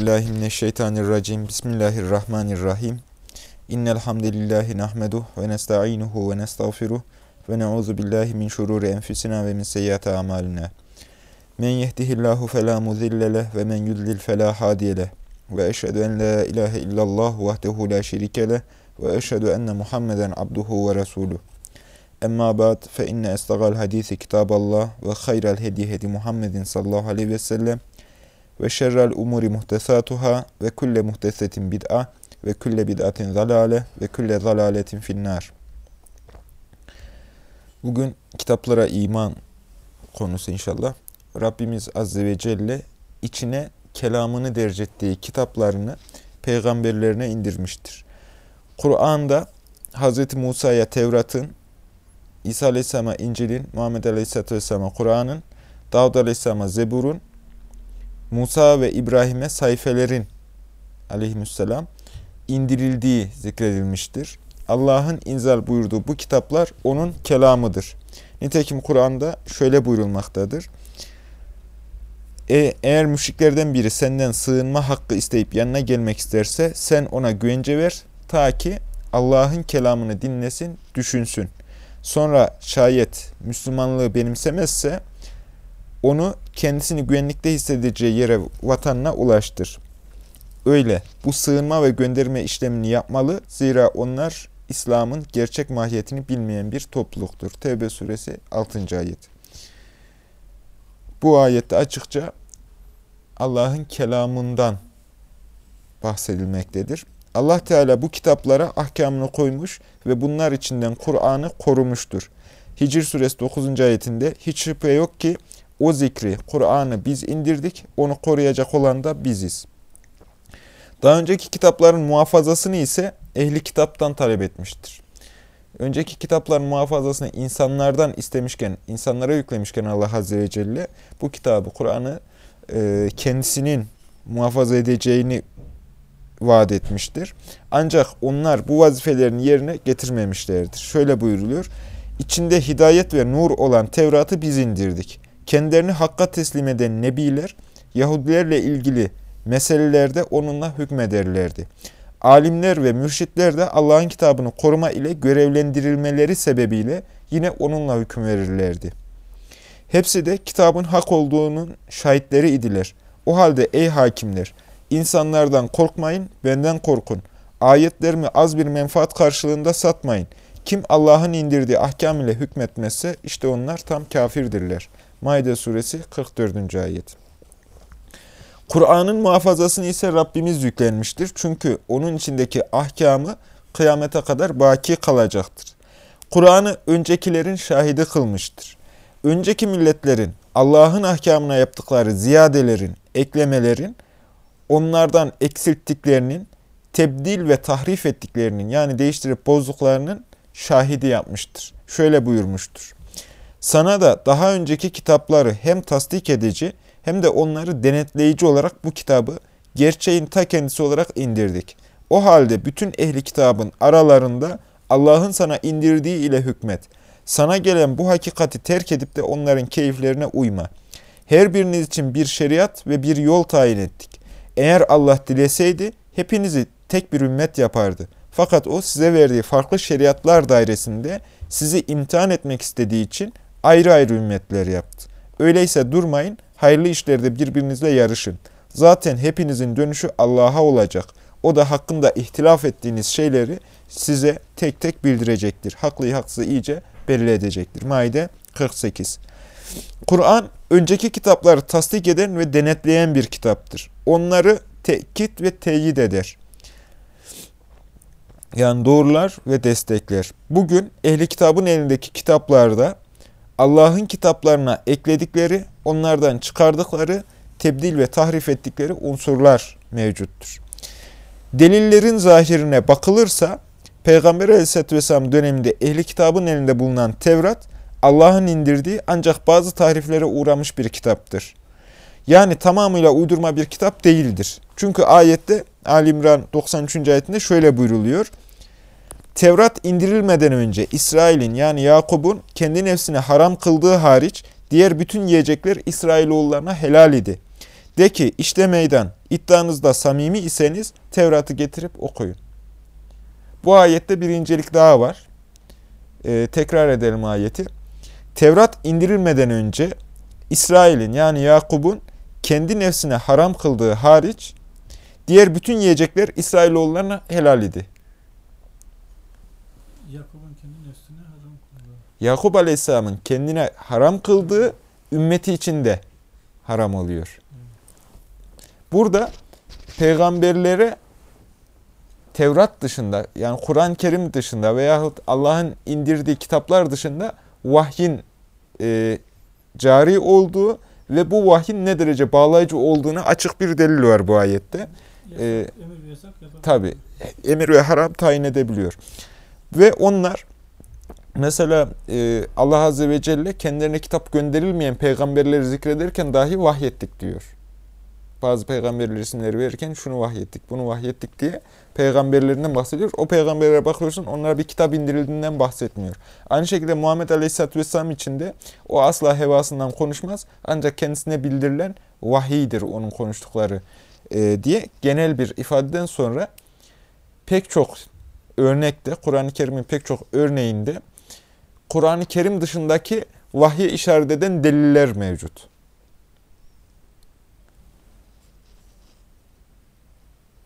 Euzubillahimineşşeytanirracim. Bismillahirrahmanirrahim. İnnel hamdelellahi nahmeduh ve nestainuhu ve nestağfiruh ve na'uzu billahi min şururi enfusina ve min seyyiati amalina. Men yehdihillahu fela mudille ve men yudlil fela hadiye. Ve eşhedü en la ilahe illallah vahdehu la şerike ve eşhedü enne Muhammeden abduhu ve resuluh. Emma ba'd fe inne estagal hadisi kitaballah ve hayral hedi hedi Muhammedin sallallahu aleyhi ve sellem ve şerrel umuri muhtesatuhâ ve kulle muhtesetin bid'a ve kulle bid'atin zalale ve kulle zalaletin finnar. Bugün kitaplara iman konusu inşallah. Rabbimiz Azze ve Celle içine kelamını derc ettiği kitaplarını peygamberlerine indirmiştir. Kur'an'da Hz. Musa'ya Tevrat'ın, İsa Aleyhisselam'a İncil'in, Muhammed Aleyhisselatü Vesselam'a Kur'an'ın, Davud Aleyhisselam'a Zebur'un, Musa ve İbrahim'e sayfelerin aleyhisselam indirildiği zikredilmiştir. Allah'ın inzal buyurduğu bu kitaplar onun kelamıdır. Nitekim Kur'an'da şöyle buyurulmaktadır. E, eğer müşriklerden biri senden sığınma hakkı isteyip yanına gelmek isterse sen ona güvence ver ta ki Allah'ın kelamını dinlesin, düşünsün. Sonra şayet Müslümanlığı benimsemezse onu kendisini güvenlikte hissedeceği yere, vatanına ulaştır. Öyle bu sığınma ve gönderme işlemini yapmalı. Zira onlar İslam'ın gerçek mahiyetini bilmeyen bir topluluktur. Tevbe suresi 6. ayet. Bu ayette açıkça Allah'ın kelamından bahsedilmektedir. Allah Teala bu kitaplara ahkamını koymuş ve bunlar içinden Kur'an'ı korumuştur. Hicr suresi 9. ayetinde hiç şüphe yok ki o zikri, Kur'an'ı biz indirdik, onu koruyacak olan da biziz. Daha önceki kitapların muhafazasını ise ehli kitaptan talep etmiştir. Önceki kitapların muhafazasını insanlardan istemişken, insanlara yüklemişken Allah Azze ve Celle bu kitabı, Kur'an'ı e, kendisinin muhafaza edeceğini vaat etmiştir. Ancak onlar bu vazifelerini yerine getirmemişlerdir. Şöyle buyuruluyor. İçinde hidayet ve nur olan Tevrat'ı biz indirdik kendilerini hakka teslim eden nebiler, Yahudilerle ilgili meselelerde onunla hükmederlerdi. Alimler ve mürşitler de Allah'ın kitabını koruma ile görevlendirilmeleri sebebiyle yine onunla hüküm verirlerdi. Hepsi de kitabın hak olduğunun şahitleri idiler. O halde ey hakimler, insanlardan korkmayın, benden korkun. Ayetlerimi az bir menfaat karşılığında satmayın. Kim Allah'ın indirdiği ahkam ile hükmetmezse işte onlar tam kafirdirler.'' Maide suresi 44. ayet. Kur'an'ın muhafazasını ise Rabbimiz yüklenmiştir. Çünkü onun içindeki ahkamı kıyamete kadar baki kalacaktır. Kur'an'ı öncekilerin şahidi kılmıştır. Önceki milletlerin Allah'ın ahkamına yaptıkları ziyadelerin, eklemelerin, onlardan eksilttiklerinin, tebdil ve tahrif ettiklerinin yani değiştirip bozduklarının şahidi yapmıştır. Şöyle buyurmuştur. Sana da daha önceki kitapları hem tasdik edici hem de onları denetleyici olarak bu kitabı gerçeğin ta kendisi olarak indirdik. O halde bütün ehli kitabın aralarında Allah'ın sana indirdiği ile hükmet. Sana gelen bu hakikati terk edip de onların keyiflerine uyma. Her biriniz için bir şeriat ve bir yol tayin ettik. Eğer Allah dileseydi hepinizi tek bir ümmet yapardı. Fakat o size verdiği farklı şeriatlar dairesinde sizi imtihan etmek istediği için ayrı ayrı ümmetler yaptı. Öyleyse durmayın, hayırlı işlerde birbirinizle yarışın. Zaten hepinizin dönüşü Allah'a olacak. O da hakkında ihtilaf ettiğiniz şeyleri size tek tek bildirecektir. Haklıyı haksızı iyice belli edecektir. Maide 48 Kur'an, önceki kitapları tasdik eden ve denetleyen bir kitaptır. Onları tekit ve teyit eder. Yani doğrular ve destekler. Bugün ehli kitabın elindeki kitaplarda Allah'ın kitaplarına ekledikleri, onlardan çıkardıkları, tebdil ve tahrif ettikleri unsurlar mevcuttur. Delillerin zahirine bakılırsa, Peygamber Aleyhisselatü Vesselam döneminde ehli kitabın elinde bulunan Tevrat, Allah'ın indirdiği ancak bazı tahriflere uğramış bir kitaptır. Yani tamamıyla uydurma bir kitap değildir. Çünkü ayette Ali İmran 93. ayetinde şöyle buyruluyor. Tevrat indirilmeden önce İsrail'in yani Yakup'un kendi nefsine haram kıldığı hariç diğer bütün yiyecekler İsrailoğullarına helal idi. De ki işte meydan, iddianızda samimi iseniz Tevrat'ı getirip okuyun. Bu ayette bir incelik daha var. Ee, tekrar edelim ayeti. Tevrat indirilmeden önce İsrail'in yani Yakub'un kendi nefsine haram kıldığı hariç diğer bütün yiyecekler İsrailoğullarına helal idi. Yakup'un kendi nefsine haram kıldığı. Yakup Aleyhisselam'ın kendine haram kıldığı ümmeti için de haram oluyor. Burada peygamberlere Tevrat dışında yani Kur'an-ı Kerim dışında veyahut Allah'ın indirdiği kitaplar dışında vahyin e, cari olduğu ve bu vahyin ne derece bağlayıcı olduğunu açık bir delil var bu ayette. Yasak, Ee, emir ve yasak yapabilir. Tabi emir ve haram tayin edebiliyor. Ve onlar mesela e, Allah Azze ve Celle kendilerine kitap gönderilmeyen peygamberleri zikrederken dahi vahyettik diyor. Bazı peygamberler isimleri verirken şunu vahyettik, bunu vahyettik diye peygamberlerinden bahsediyor. O peygamberlere bakıyorsun onlara bir kitap indirildiğinden bahsetmiyor. Aynı şekilde Muhammed Aleyhisselatü Vesselam için de o asla hevasından konuşmaz. Ancak kendisine bildirilen vahiydir onun konuştukları e, diye genel bir ifadeden sonra pek çok örnekte, Kur'an-ı Kerim'in pek çok örneğinde Kur'an-ı Kerim dışındaki vahye işaret eden deliller mevcut.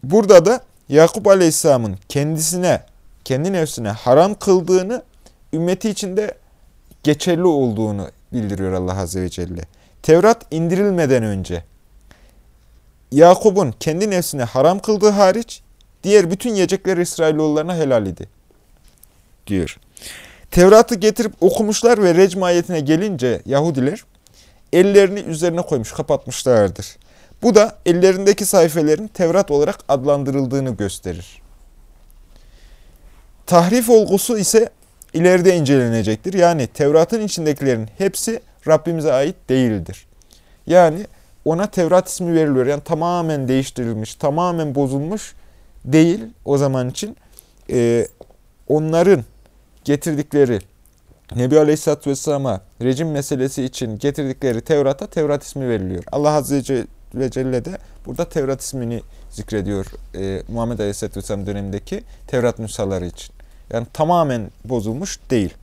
Burada da Yakup Aleyhisselam'ın kendisine, kendi nefsine haram kıldığını, ümmeti içinde geçerli olduğunu bildiriyor Allah Azze ve Celle. Tevrat indirilmeden önce Yakup'un kendi nefsine haram kıldığı hariç diğer bütün yiyecekler İsrailoğullarına helal idi. Diyor. Tevrat'ı getirip okumuşlar ve recm ayetine gelince Yahudiler ellerini üzerine koymuş, kapatmışlardır. Bu da ellerindeki sayfelerin Tevrat olarak adlandırıldığını gösterir. Tahrif olgusu ise ileride incelenecektir. Yani Tevrat'ın içindekilerin hepsi Rabbimize ait değildir. Yani ona Tevrat ismi veriliyor. Yani tamamen değiştirilmiş, tamamen bozulmuş değil o zaman için. Ee, onların getirdikleri Nebi Aleyhisselatü Vesselam'a rejim meselesi için getirdikleri Tevrat'a Tevrat ismi veriliyor. Allah Azze ve Celle de burada Tevrat ismini zikrediyor e, Muhammed Aleyhisselatü Vesselam dönemindeki Tevrat nüshaları için. Yani tamamen bozulmuş değil.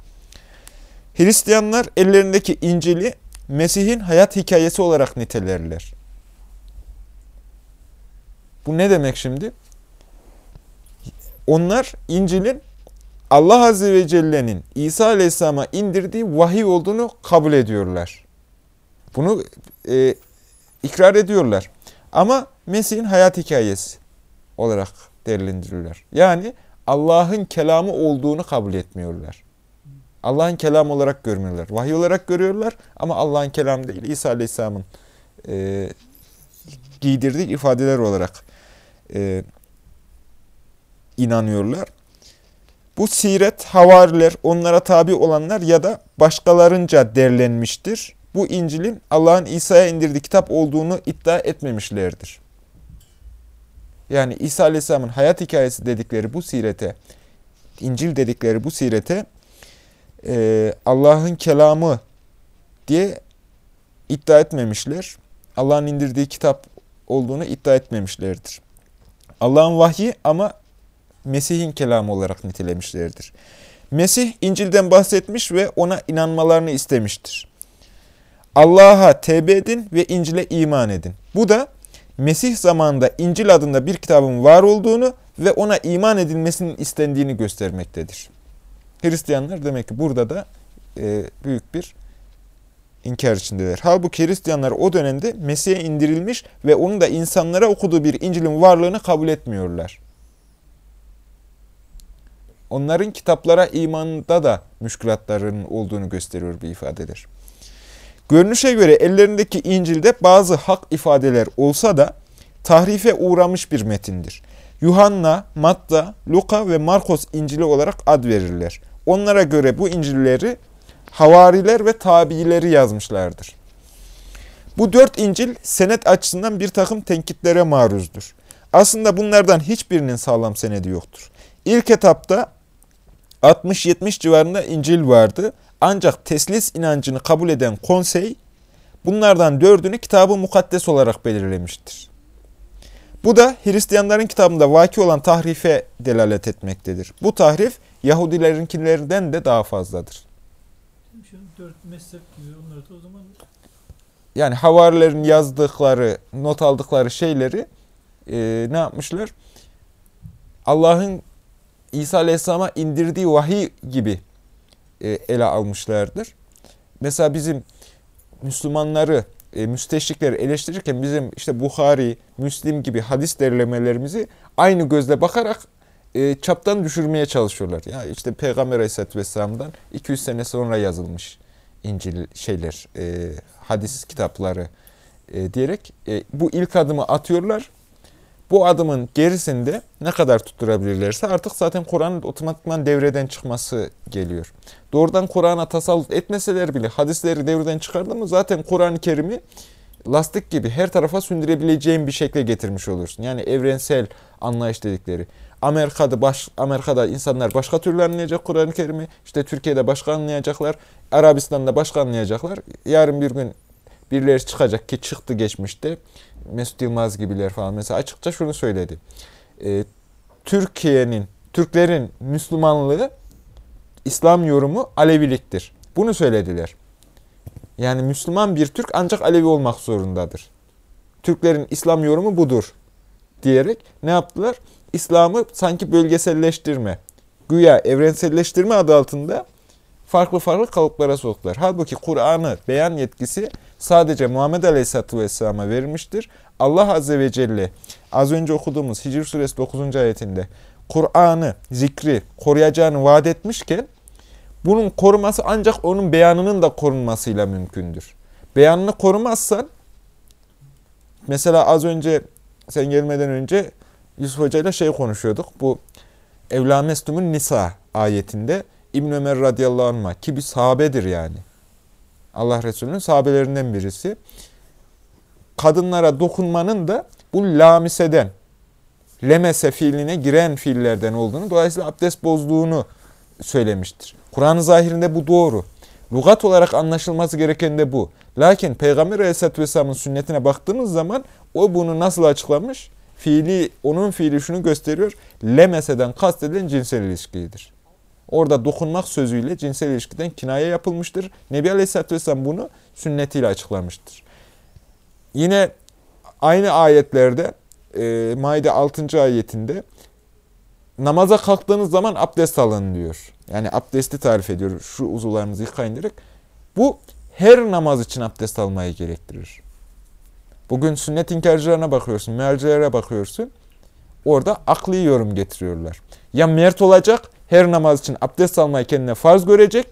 Hristiyanlar ellerindeki İncil'i Mesih'in hayat hikayesi olarak nitelerler. Bu ne demek şimdi? Onlar İncil'in Allah Azze ve Celle'nin İsa Aleyhisselam'a indirdiği vahiy olduğunu kabul ediyorlar. Bunu e, ikrar ediyorlar. Ama Mesih'in hayat hikayesi olarak değerlendiriyorlar. Yani Allah'ın kelamı olduğunu kabul etmiyorlar. Allah'ın kelamı olarak görmüyorlar. Vahiy olarak görüyorlar ama Allah'ın kelamı değil. İsa Aleyhisselam'ın e, giydirdiği ifadeler olarak e, inanıyorlar. Bu siret, havariler, onlara tabi olanlar ya da başkalarınca derlenmiştir. Bu İncil'in Allah'ın İsa'ya indirdiği kitap olduğunu iddia etmemişlerdir. Yani İsa Aleyhisselam'ın hayat hikayesi dedikleri bu sirete, İncil dedikleri bu sirete e, Allah'ın kelamı diye iddia etmemişler. Allah'ın indirdiği kitap olduğunu iddia etmemişlerdir. Allah'ın vahyi ama Mesih'in kelamı olarak nitelemişlerdir. Mesih İncil'den bahsetmiş ve ona inanmalarını istemiştir. Allah'a tevbe edin ve İncil'e iman edin. Bu da Mesih zamanında İncil adında bir kitabın var olduğunu ve ona iman edilmesinin istendiğini göstermektedir. Hristiyanlar demek ki burada da e, büyük bir inkar içindeler. Halbuki Hristiyanlar o dönemde Mesih'e indirilmiş ve onun da insanlara okuduğu bir İncil'in varlığını kabul etmiyorlar. Onların kitaplara imanında da müşkülatların olduğunu gösteriyor bir ifadedir. Görünüşe göre ellerindeki İncil'de bazı hak ifadeler olsa da tahrife uğramış bir metindir. Yuhanna, Matta, Luka ve Markos İncil'i olarak ad verirler. Onlara göre bu İncil'leri havariler ve tabiileri yazmışlardır. Bu dört İncil senet açısından bir takım tenkitlere maruzdur. Aslında bunlardan hiçbirinin sağlam senedi yoktur. İlk etapta 60-70 civarında İncil vardı. Ancak teslis inancını kabul eden konsey bunlardan dördünü kitabı mukaddes olarak belirlemiştir. Bu da Hristiyanların kitabında vaki olan tahrife delalet etmektedir. Bu tahrif Yahudilerinkilerinden de daha fazladır. Şu dört mezhep gibi onları da o zaman Yani havarilerin yazdıkları, not aldıkları şeyleri e, ne yapmışlar? Allah'ın İsa Aleyhisselam'a indirdiği vahiy gibi e, ele almışlardır. Mesela bizim Müslümanları, e, müsteşrikleri eleştirirken bizim işte Bukhari, Müslim gibi hadis derlemelerimizi aynı gözle bakarak e, çaptan düşürmeye çalışıyorlar. Ya işte Peygamber Aleyhisselatü Vesselam'dan 200 sene sonra yazılmış İncil şeyler, hadis kitapları diyerek bu ilk adımı atıyorlar. Bu adımın gerisinde ne kadar tutturabilirlerse artık zaten Kur'an'ın otomatikman devreden çıkması geliyor. Doğrudan Kur'an'a tasallut etmeseler bile hadisleri devreden çıkardı mı zaten Kur'an-ı Kerim'i lastik gibi her tarafa sündürebileceğin bir şekle getirmiş olursun. Yani evrensel anlayış dedikleri. Amerika'da baş, Amerika'da insanlar başka türlü anlayacak Kur'an-ı Kerim'i. İşte Türkiye'de başka anlayacaklar. Arabistan'da başka anlayacaklar. Yarın bir gün birileri çıkacak ki çıktı geçmişte. Mesut Yılmaz gibiler falan mesela açıkça şunu söyledi. Ee, Türkiye'nin, Türklerin Müslümanlığı İslam yorumu Aleviliktir. Bunu söylediler. Yani Müslüman bir Türk ancak Alevi olmak zorundadır. Türklerin İslam yorumu budur diyerek ne yaptılar? İslam'ı sanki bölgeselleştirme, güya evrenselleştirme adı altında farklı farklı kalıplara soktular. Halbuki Kur'an'ı beyan yetkisi sadece Muhammed Aleyhisselatü Vesselam'a verilmiştir. Allah Azze ve Celle az önce okuduğumuz Hicr Suresi 9. ayetinde Kur'an'ı, zikri koruyacağını vaat etmişken bunun koruması ancak onun beyanının da korunmasıyla mümkündür. Beyanını korumazsan mesela az önce sen gelmeden önce Yusuf Hoca ile şey konuşuyorduk. Bu Evla Mestum'un Nisa ayetinde İbn Ömer radıyallahu anh'a ki bir sahabedir yani. Allah Resulü'nün sahabelerinden birisi. Kadınlara dokunmanın da bu lamiseden, lemese fiiline giren fiillerden olduğunu, dolayısıyla abdest bozduğunu söylemiştir. Kur'an-ı zahirinde bu doğru. Lugat olarak anlaşılması gereken de bu. Lakin Peygamber Aleyhisselatü Vesselam'ın sünnetine baktığımız zaman o bunu nasıl açıklamış? Fiili, onun fiili şunu gösteriyor. Lemeseden kastedilen cinsel ilişkidir. Orada dokunmak sözüyle cinsel ilişkiden kinaye yapılmıştır. Nebi Aleyhisselatü Vesselam bunu sünnetiyle açıklamıştır. Yine aynı ayetlerde e, Maide 6. ayetinde namaza kalktığınız zaman abdest alın diyor. Yani abdesti tarif ediyor. Şu uzuvlarınızı yıkayın diyerek. Bu her namaz için abdest almayı gerektirir. Bugün sünnet inkarcılarına bakıyorsun, mealcilere bakıyorsun. Orada akli yorum getiriyorlar. Ya mert olacak, her namaz için abdest almayı kendine farz görecek.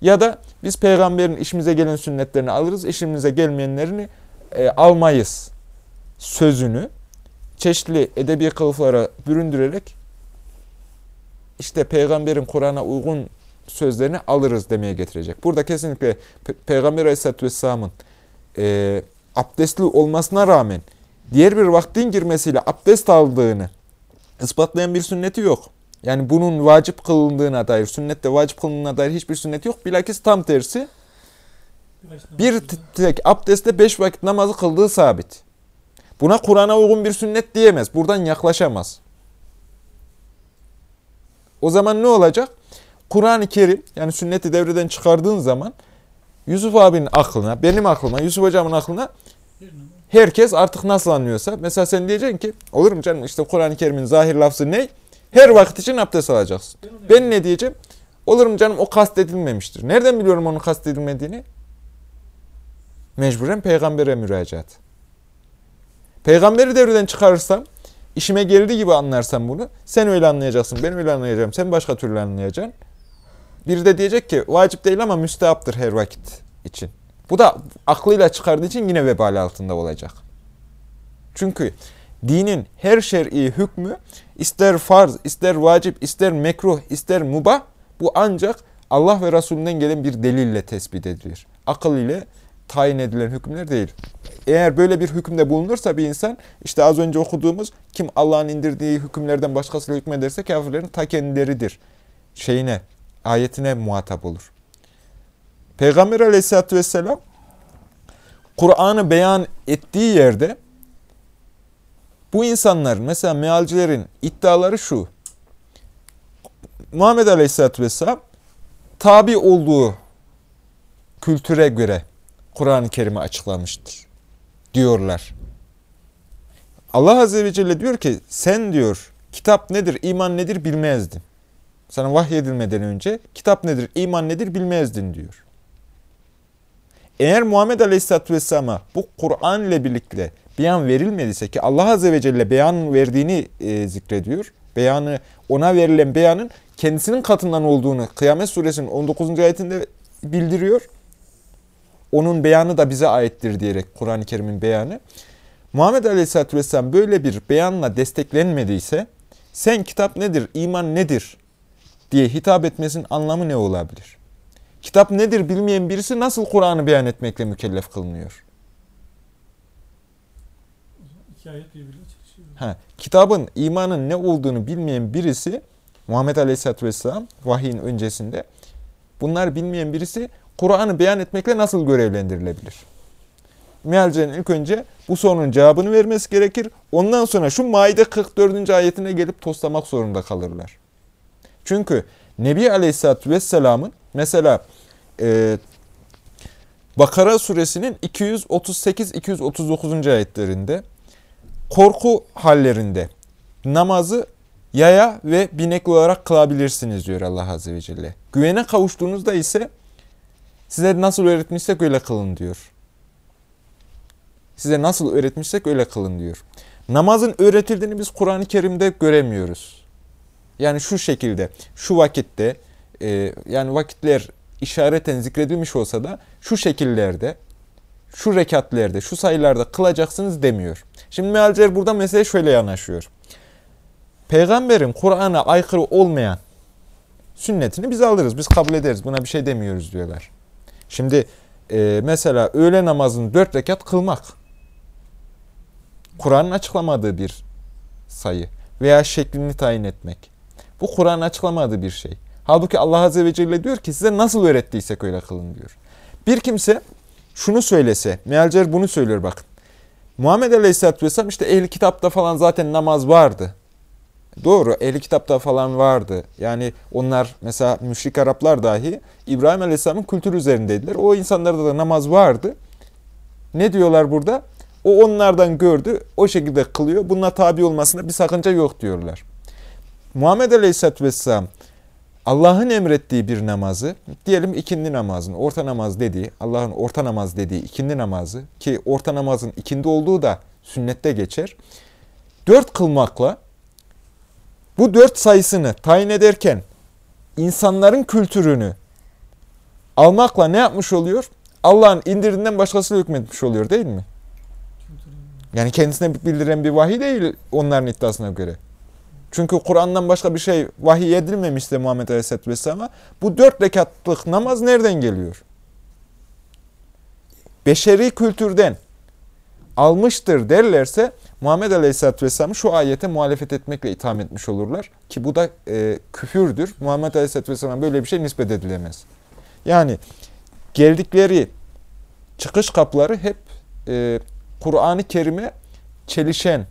Ya da biz peygamberin işimize gelen sünnetlerini alırız, işimize gelmeyenlerini e, almayız sözünü çeşitli edebi kılıflara büründürerek işte peygamberin Kur'an'a uygun sözlerini alırız demeye getirecek. Burada kesinlikle Pe Peygamber Aleyhisselatü Vesselam'ın e, abdestli olmasına rağmen diğer bir vaktin girmesiyle abdest aldığını ispatlayan bir sünneti yok. Yani bunun vacip kılındığına dair, sünnette vacip kılındığına dair hiçbir sünnet yok. Bilakis tam tersi bir tek abdestte beş vakit namazı kıldığı sabit. Buna Kur'an'a uygun bir sünnet diyemez. Buradan yaklaşamaz. O zaman ne olacak? Kur'an-ı Kerim yani sünneti devreden çıkardığın zaman Yusuf abinin aklına, benim aklıma, Yusuf hocamın aklına herkes artık nasıl anlıyorsa. Mesela sen diyeceksin ki olur mu canım işte Kur'an-ı Kerim'in zahir lafzı ne? Her vakit için abdest alacaksın. Ben ne diyeceğim? Olur mu canım o kastedilmemiştir. Nereden biliyorum onun kastedilmediğini? Mecburen peygambere müracaat. Peygamberi devreden çıkarırsam, işime geldi gibi anlarsam bunu, sen öyle anlayacaksın, ben öyle anlayacağım, sen başka türlü anlayacaksın. Biri de diyecek ki vacip değil ama müstehaptır her vakit için. Bu da aklıyla çıkardığı için yine vebal altında olacak. Çünkü dinin her şer'i hükmü ister farz, ister vacip, ister mekruh, ister mubah bu ancak Allah ve Resulünden gelen bir delille tespit edilir. Akıl ile tayin edilen hükümler değil. Eğer böyle bir hükümde bulunursa bir insan, işte az önce okuduğumuz, kim Allah'ın indirdiği hükümlerden başkasıyla hükmederse kafirlerin ta kendileridir. Şeyine, ayetine muhatap olur. Peygamber aleyhissalatü vesselam, Kur'an'ı beyan ettiği yerde bu insanların mesela mealcilerin iddiaları şu. Muhammed Aleyhisselatü Vesselam tabi olduğu kültüre göre Kur'an-ı Kerim'i açıklamıştır diyorlar. Allah Azze ve Celle diyor ki sen diyor kitap nedir, iman nedir bilmezdin. Sana vahyedilmeden önce kitap nedir, iman nedir bilmezdin diyor. Eğer Muhammed Aleyhisselatü Vesselam'a bu Kur'an ile birlikte beyan verilmediyse ki Allah Azze ve Celle beyan verdiğini e, zikrediyor. Beyanı, ona verilen beyanın kendisinin katından olduğunu Kıyamet Suresinin 19. ayetinde bildiriyor. Onun beyanı da bize aittir diyerek Kur'an-ı Kerim'in beyanı. Muhammed Aleyhisselatü Vesselam böyle bir beyanla desteklenmediyse sen kitap nedir, iman nedir diye hitap etmesinin anlamı ne olabilir? Kitap nedir bilmeyen birisi nasıl Kur'an'ı beyan etmekle mükellef kılınıyor? Ayet birbiriyle çelişiyor. Ha, kitabın, imanın ne olduğunu bilmeyen birisi, Muhammed Aleyhisselatü Vesselam vahyin öncesinde, bunlar bilmeyen birisi Kur'an'ı beyan etmekle nasıl görevlendirilebilir? Mealcilerin ilk önce bu sorunun cevabını vermesi gerekir. Ondan sonra şu Maide 44. ayetine gelip toslamak zorunda kalırlar. Çünkü Nebi Aleyhisselatü Vesselam'ın mesela e, Bakara suresinin 238-239. ayetlerinde korku hallerinde namazı yaya ve binek olarak kılabilirsiniz diyor Allah Azze ve Celle. Güvene kavuştuğunuzda ise size nasıl öğretmişsek öyle kılın diyor. Size nasıl öğretmişsek öyle kılın diyor. Namazın öğretildiğini biz Kur'an-ı Kerim'de göremiyoruz. Yani şu şekilde, şu vakitte, e, yani vakitler işareten zikredilmiş olsa da şu şekillerde, şu rekatlerde, şu sayılarda kılacaksınız demiyor. Şimdi mealciler burada mesele şöyle yanaşıyor. Peygamberin Kur'an'a aykırı olmayan sünnetini biz alırız, biz kabul ederiz, buna bir şey demiyoruz diyorlar. Şimdi e, mesela öğle namazını dört rekat kılmak, Kur'an'ın açıklamadığı bir sayı veya şeklini tayin etmek. Bu Kur'an'ın açıklamadığı bir şey. Halbuki Allah Azze ve Celle diyor ki size nasıl öğrettiysek öyle kılın diyor. Bir kimse şunu söylese, mealciler bunu söylüyor bakın. Muhammed Aleyhisselatü Vesselam işte ehli kitapta falan zaten namaz vardı. Doğru, ehli kitapta falan vardı. Yani onlar mesela müşrik Araplar dahi İbrahim Aleyhisselam'ın kültürü üzerindeydiler. O insanlarda da namaz vardı. Ne diyorlar burada? O onlardan gördü, o şekilde kılıyor. Bununla tabi olmasında bir sakınca yok diyorlar. Muhammed Aleyhisselatü Vesselam Allah'ın emrettiği bir namazı, diyelim ikindi namazını, orta namaz dediği, Allah'ın orta namaz dediği ikindi namazı ki orta namazın ikindi olduğu da sünnette geçer. Dört kılmakla bu dört sayısını tayin ederken insanların kültürünü almakla ne yapmış oluyor? Allah'ın indirdiğinden başkasıyla hükmetmiş oluyor değil mi? Yani kendisine bildiren bir vahiy değil onların iddiasına göre. Çünkü Kur'an'dan başka bir şey vahiy edilmemişse Muhammed Aleyhisselatü Vesselam'a bu dört rekatlık namaz nereden geliyor? Beşeri kültürden almıştır derlerse Muhammed Aleyhisselatü Vesselam'ı şu ayete muhalefet etmekle itham etmiş olurlar. Ki bu da e, küfürdür. Muhammed Aleyhisselatü Vesselam'a böyle bir şey nispet edilemez. Yani geldikleri çıkış kapıları hep e, Kur'an-ı Kerim'e çelişen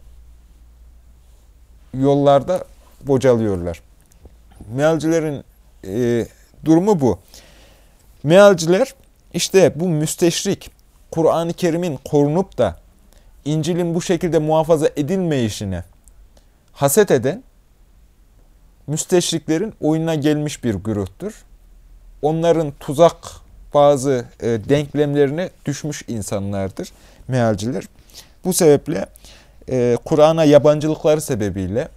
yollarda bocalıyorlar. Mealcilerin e, durumu bu. Mealciler işte bu müsteşrik Kur'an-ı Kerim'in korunup da İncil'in bu şekilde muhafaza edilmeyişine haset eden müsteşriklerin oyuna gelmiş bir güruhtur. Onların tuzak bazı e, denklemlerine düşmüş insanlardır mealciler. Bu sebeple e, Kur'an'a yabancılıkları sebebiyle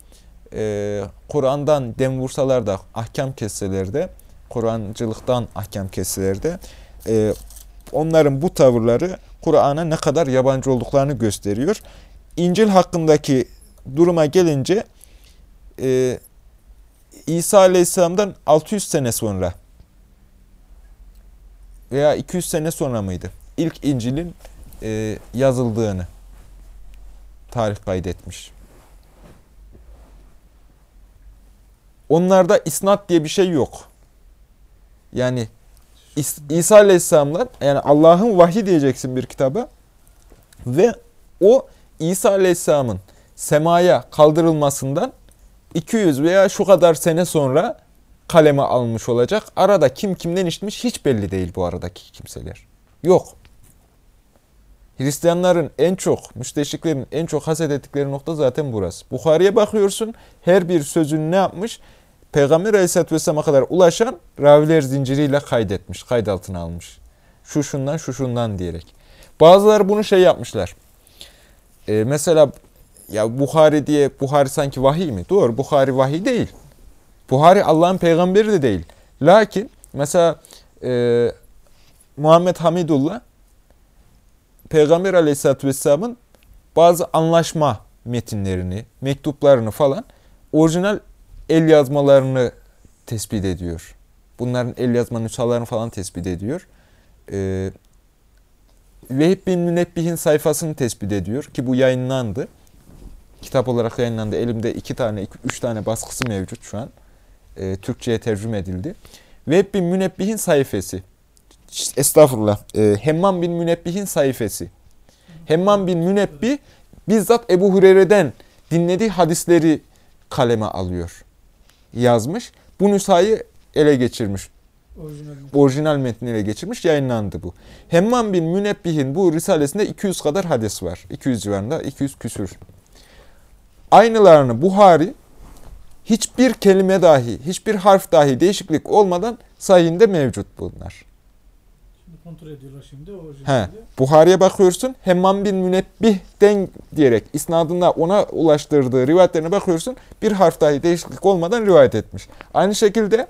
e, Kur'an'dan dem vursalar da ahkam kesseler de Kur'ancılıktan ahkam kesseler de e, onların bu tavırları Kur'an'a ne kadar yabancı olduklarını gösteriyor. İncil hakkındaki duruma gelince e, İsa Aleyhisselam'dan 600 sene sonra veya 200 sene sonra mıydı? İlk İncil'in e, yazıldığını tarih kaydetmiş. Onlarda isnat diye bir şey yok. Yani İsa Aleyhisselam'la yani Allah'ın vahyi diyeceksin bir kitaba. Ve o İsa Aleyhisselam'ın semaya kaldırılmasından 200 veya şu kadar sene sonra kaleme almış olacak. Arada kim kimden işitmiş hiç belli değil bu aradaki kimseler. Yok. Hristiyanların en çok, müsteşriklerin en çok haset ettikleri nokta zaten burası. Bukhari'ye bakıyorsun, her bir sözünü ne yapmış? Peygamber Aleyhisselatü Vesselam'a kadar ulaşan raviler zinciriyle kaydetmiş, kayıt altına almış. Şu şundan, şu şundan diyerek. Bazıları bunu şey yapmışlar. Ee, mesela ya Bukhari diye, Bukhari sanki vahiy mi? Doğru, Bukhari vahiy değil. Buhari Allah'ın peygamberi de değil. Lakin mesela e, Muhammed Hamidullah Peygamber Aleyhisselatü Vesselam'ın bazı anlaşma metinlerini, mektuplarını falan orijinal el yazmalarını tespit ediyor. Bunların el yazma nüshalarını falan tespit ediyor. Ee, Vehib bin Münebbih'in sayfasını tespit ediyor ki bu yayınlandı. Kitap olarak yayınlandı. Elimde iki tane, iki, üç tane baskısı mevcut şu an. Ee, Türkçe'ye tercüme edildi. Vehib bin Münebbih'in sayfası. Estağfurullah. Ee, Hemmam bin Münebbih'in sayfası. Hemmam bin Münebbih bizzat Ebu Hureyre'den dinlediği hadisleri kaleme alıyor. Yazmış. Bu nüshayı ele geçirmiş. Orijinal. Orijinal metni ele geçirmiş. Yayınlandı bu. Hemmam bin Münebbih'in bu risalesinde 200 kadar hadis var. 200 civarında. 200 küsür. Aynılarını Buhari hiçbir kelime dahi, hiçbir harf dahi değişiklik olmadan sahihinde mevcut bunlar. Kontrol ediyorlar şimdi He. orijinalde. Buhari'ye bakıyorsun. Hemmam bin Münebbih'den diyerek isnadında ona ulaştırdığı rivayetlerine bakıyorsun. Bir harf dahi değişiklik olmadan rivayet etmiş. Aynı şekilde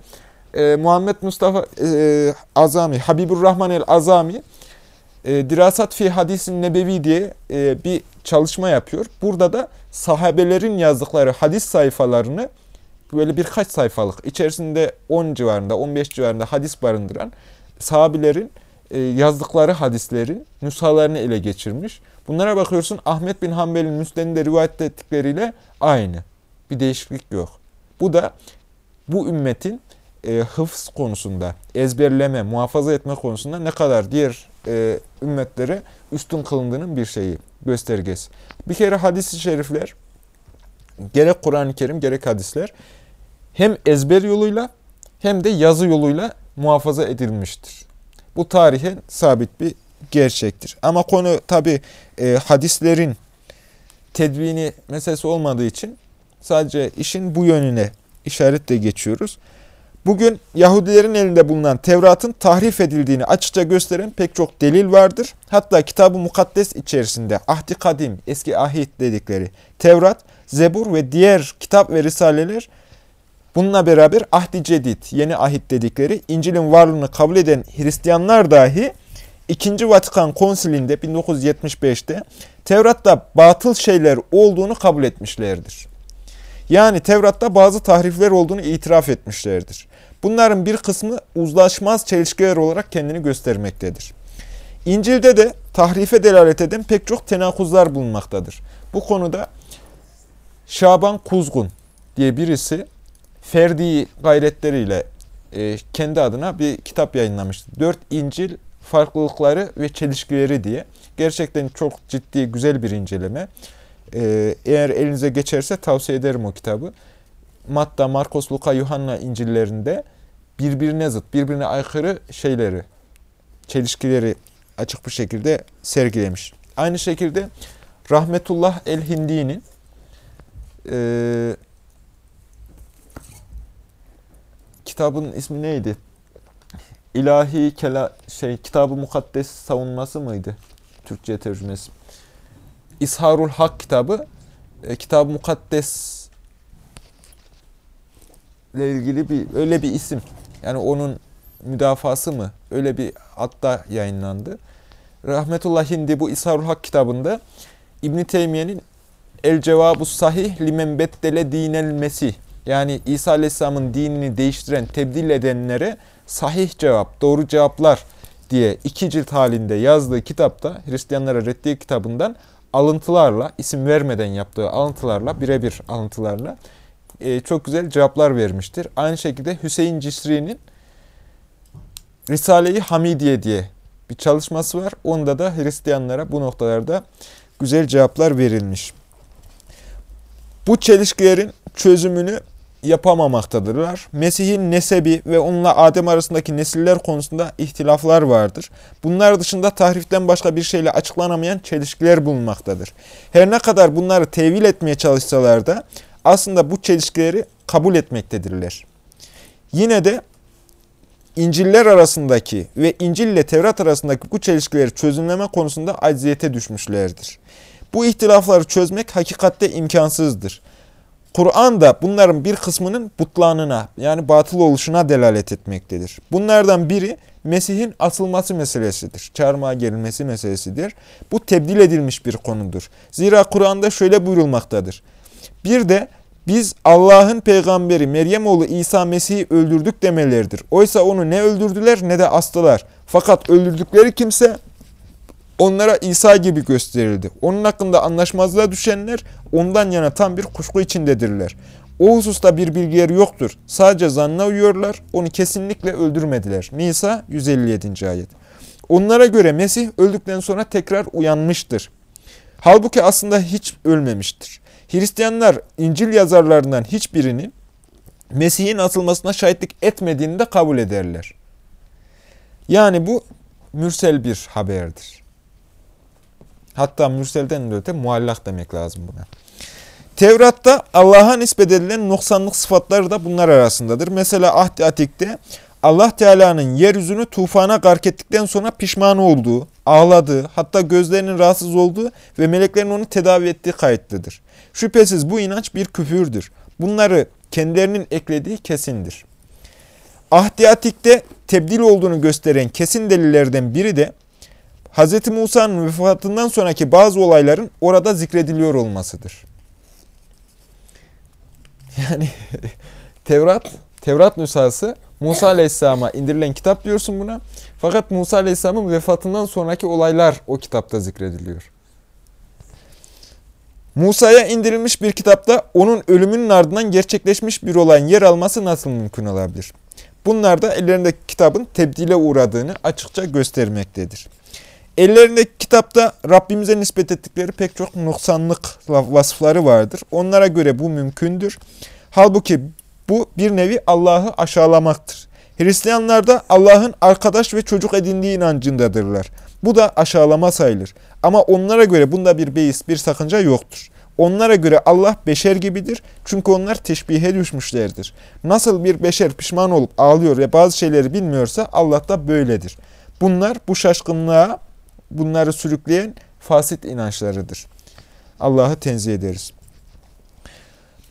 e, Muhammed Mustafa e, Azami, Habibur Rahman el Azami e, Dirasat fi Hadisin Nebevi diye e, bir çalışma yapıyor. Burada da sahabelerin yazdıkları hadis sayfalarını böyle birkaç sayfalık içerisinde 10 civarında 15 civarında hadis barındıran sahabilerin yazdıkları hadislerin nüshalarını ele geçirmiş. Bunlara bakıyorsun Ahmet bin Hanbel'in Müslim'de rivayet ettikleriyle aynı. Bir değişiklik yok. Bu da bu ümmetin e, hıfz konusunda, ezberleme, muhafaza etme konusunda ne kadar diğer e, ümmetlere üstün kılındığının bir şeyi, göstergesi. Bir kere hadis-i şerifler, gerek Kur'an-ı Kerim gerek hadisler hem ezber yoluyla hem de yazı yoluyla muhafaza edilmiştir. Bu tarihe sabit bir gerçektir. Ama konu tabi e, hadislerin tedvini meselesi olmadığı için sadece işin bu yönüne işaretle geçiyoruz. Bugün Yahudilerin elinde bulunan Tevrat'ın tahrif edildiğini açıkça gösteren pek çok delil vardır. Hatta Kitab-ı Mukaddes içerisinde Ahdi Kadim, eski ahit dedikleri Tevrat, Zebur ve diğer kitap ve risaleler bununla beraber Ahdi Cedid, yeni ahit dedikleri İncil'in varlığını kabul eden Hristiyanlar dahi 2. Vatikan Konsili'nde 1975'te Tevrat'ta batıl şeyler olduğunu kabul etmişlerdir. Yani Tevrat'ta bazı tahrifler olduğunu itiraf etmişlerdir. Bunların bir kısmı uzlaşmaz çelişkiler olarak kendini göstermektedir. İncil'de de tahrife delalet eden pek çok tenakuzlar bulunmaktadır. Bu konuda Şaban Kuzgun diye birisi ferdi gayretleriyle e, kendi adına bir kitap yayınlamıştı. Dört İncil farklılıkları ve çelişkileri diye. Gerçekten çok ciddi, güzel bir inceleme. Ee, eğer elinize geçerse tavsiye ederim o kitabı. Matta, Markos, Luka, Yuhanna İncil'lerinde birbirine zıt, birbirine aykırı şeyleri, çelişkileri açık bir şekilde sergilemiş. Aynı şekilde Rahmetullah el-Hindi'nin e, kitabın ismi neydi? İlahi kela şey Kitabı Mukaddes savunması mıydı? Türkçe tercümesi. İsharul Hak kitabı e, Kitab-ı Mukaddes ile ilgili bir öyle bir isim. Yani onun müdafası mı? Öyle bir hatta yayınlandı. Rahmetullah Hindi bu İsharul Hak kitabında İbn Teymiye'nin El Cevabu Sahih limen beddele dinel mesih yani İsa Aleyhisselam'ın dinini değiştiren, tebdil edenlere sahih cevap, doğru cevaplar diye iki cilt halinde yazdığı kitapta Hristiyanlara reddiye kitabından alıntılarla, isim vermeden yaptığı alıntılarla, birebir alıntılarla e, çok güzel cevaplar vermiştir. Aynı şekilde Hüseyin Cisri'nin Risale-i Hamidiye diye bir çalışması var. Onda da Hristiyanlara bu noktalarda güzel cevaplar verilmiş. Bu çelişkilerin çözümünü yapamamaktadırlar. Mesih'in nesebi ve onunla Adem arasındaki nesiller konusunda ihtilaflar vardır. Bunlar dışında tahriften başka bir şeyle açıklanamayan çelişkiler bulunmaktadır. Her ne kadar bunları tevil etmeye çalışsalar da aslında bu çelişkileri kabul etmektedirler. Yine de İnciller arasındaki ve İncil ile Tevrat arasındaki bu çelişkileri çözümleme konusunda acziyete düşmüşlerdir. Bu ihtilafları çözmek hakikatte imkansızdır. Kur'an da bunların bir kısmının butlanına yani batıl oluşuna delalet etmektedir. Bunlardan biri Mesih'in asılması meselesidir. Çarmıha gelinmesi meselesidir. Bu tebdil edilmiş bir konudur. Zira Kur'an'da şöyle buyurulmaktadır. Bir de biz Allah'ın peygamberi Meryem oğlu İsa Mesih'i öldürdük demeleridir. Oysa onu ne öldürdüler ne de astılar. Fakat öldürdükleri kimse onlara İsa gibi gösterildi. Onun hakkında anlaşmazlığa düşenler ondan yana tam bir kuşku içindedirler. O hususta bir bilgileri yoktur. Sadece zanna uyuyorlar. Onu kesinlikle öldürmediler. Nisa 157. ayet. Onlara göre Mesih öldükten sonra tekrar uyanmıştır. Halbuki aslında hiç ölmemiştir. Hristiyanlar İncil yazarlarından hiçbirinin Mesih'in asılmasına şahitlik etmediğini de kabul ederler. Yani bu mürsel bir haberdir. Hatta mürselden de öte muallak demek lazım buna. Tevrat'ta Allah'a nispet edilen noksanlık sıfatları da bunlar arasındadır. Mesela Ahd-i Atik'te Allah Teala'nın yeryüzünü tufana gark ettikten sonra pişman olduğu, ağladığı, hatta gözlerinin rahatsız olduğu ve meleklerin onu tedavi ettiği kayıtlıdır. Şüphesiz bu inanç bir küfürdür. Bunları kendilerinin eklediği kesindir. Ahdi Atik'te tebdil olduğunu gösteren kesin delillerden biri de Hz. Musa'nın vefatından sonraki bazı olayların orada zikrediliyor olmasıdır. Yani Tevrat, Tevrat nüshası Musa Aleyhisselam'a indirilen kitap diyorsun buna. Fakat Musa Aleyhisselam'ın vefatından sonraki olaylar o kitapta zikrediliyor. Musa'ya indirilmiş bir kitapta onun ölümünün ardından gerçekleşmiş bir olayın yer alması nasıl mümkün olabilir? Bunlar da ellerindeki kitabın tebdile uğradığını açıkça göstermektedir. Ellerindeki kitapta Rabbimize nispet ettikleri pek çok noksanlık vasıfları vardır. Onlara göre bu mümkündür. Halbuki bu bir nevi Allah'ı aşağılamaktır. Hristiyanlar da Allah'ın arkadaş ve çocuk edindiği inancındadırlar. Bu da aşağılama sayılır. Ama onlara göre bunda bir beis, bir sakınca yoktur. Onlara göre Allah beşer gibidir. Çünkü onlar teşbihe düşmüşlerdir. Nasıl bir beşer pişman olup ağlıyor ve bazı şeyleri bilmiyorsa Allah da böyledir. Bunlar bu şaşkınlığa bunları sürükleyen fasit inançlarıdır. Allah'ı tenzih ederiz.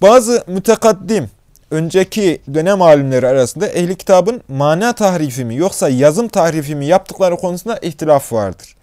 Bazı mütekaddim, önceki dönem alimleri arasında ehli kitabın mana tahrifi mi yoksa yazım tahrifi mi yaptıkları konusunda ihtilaf vardır.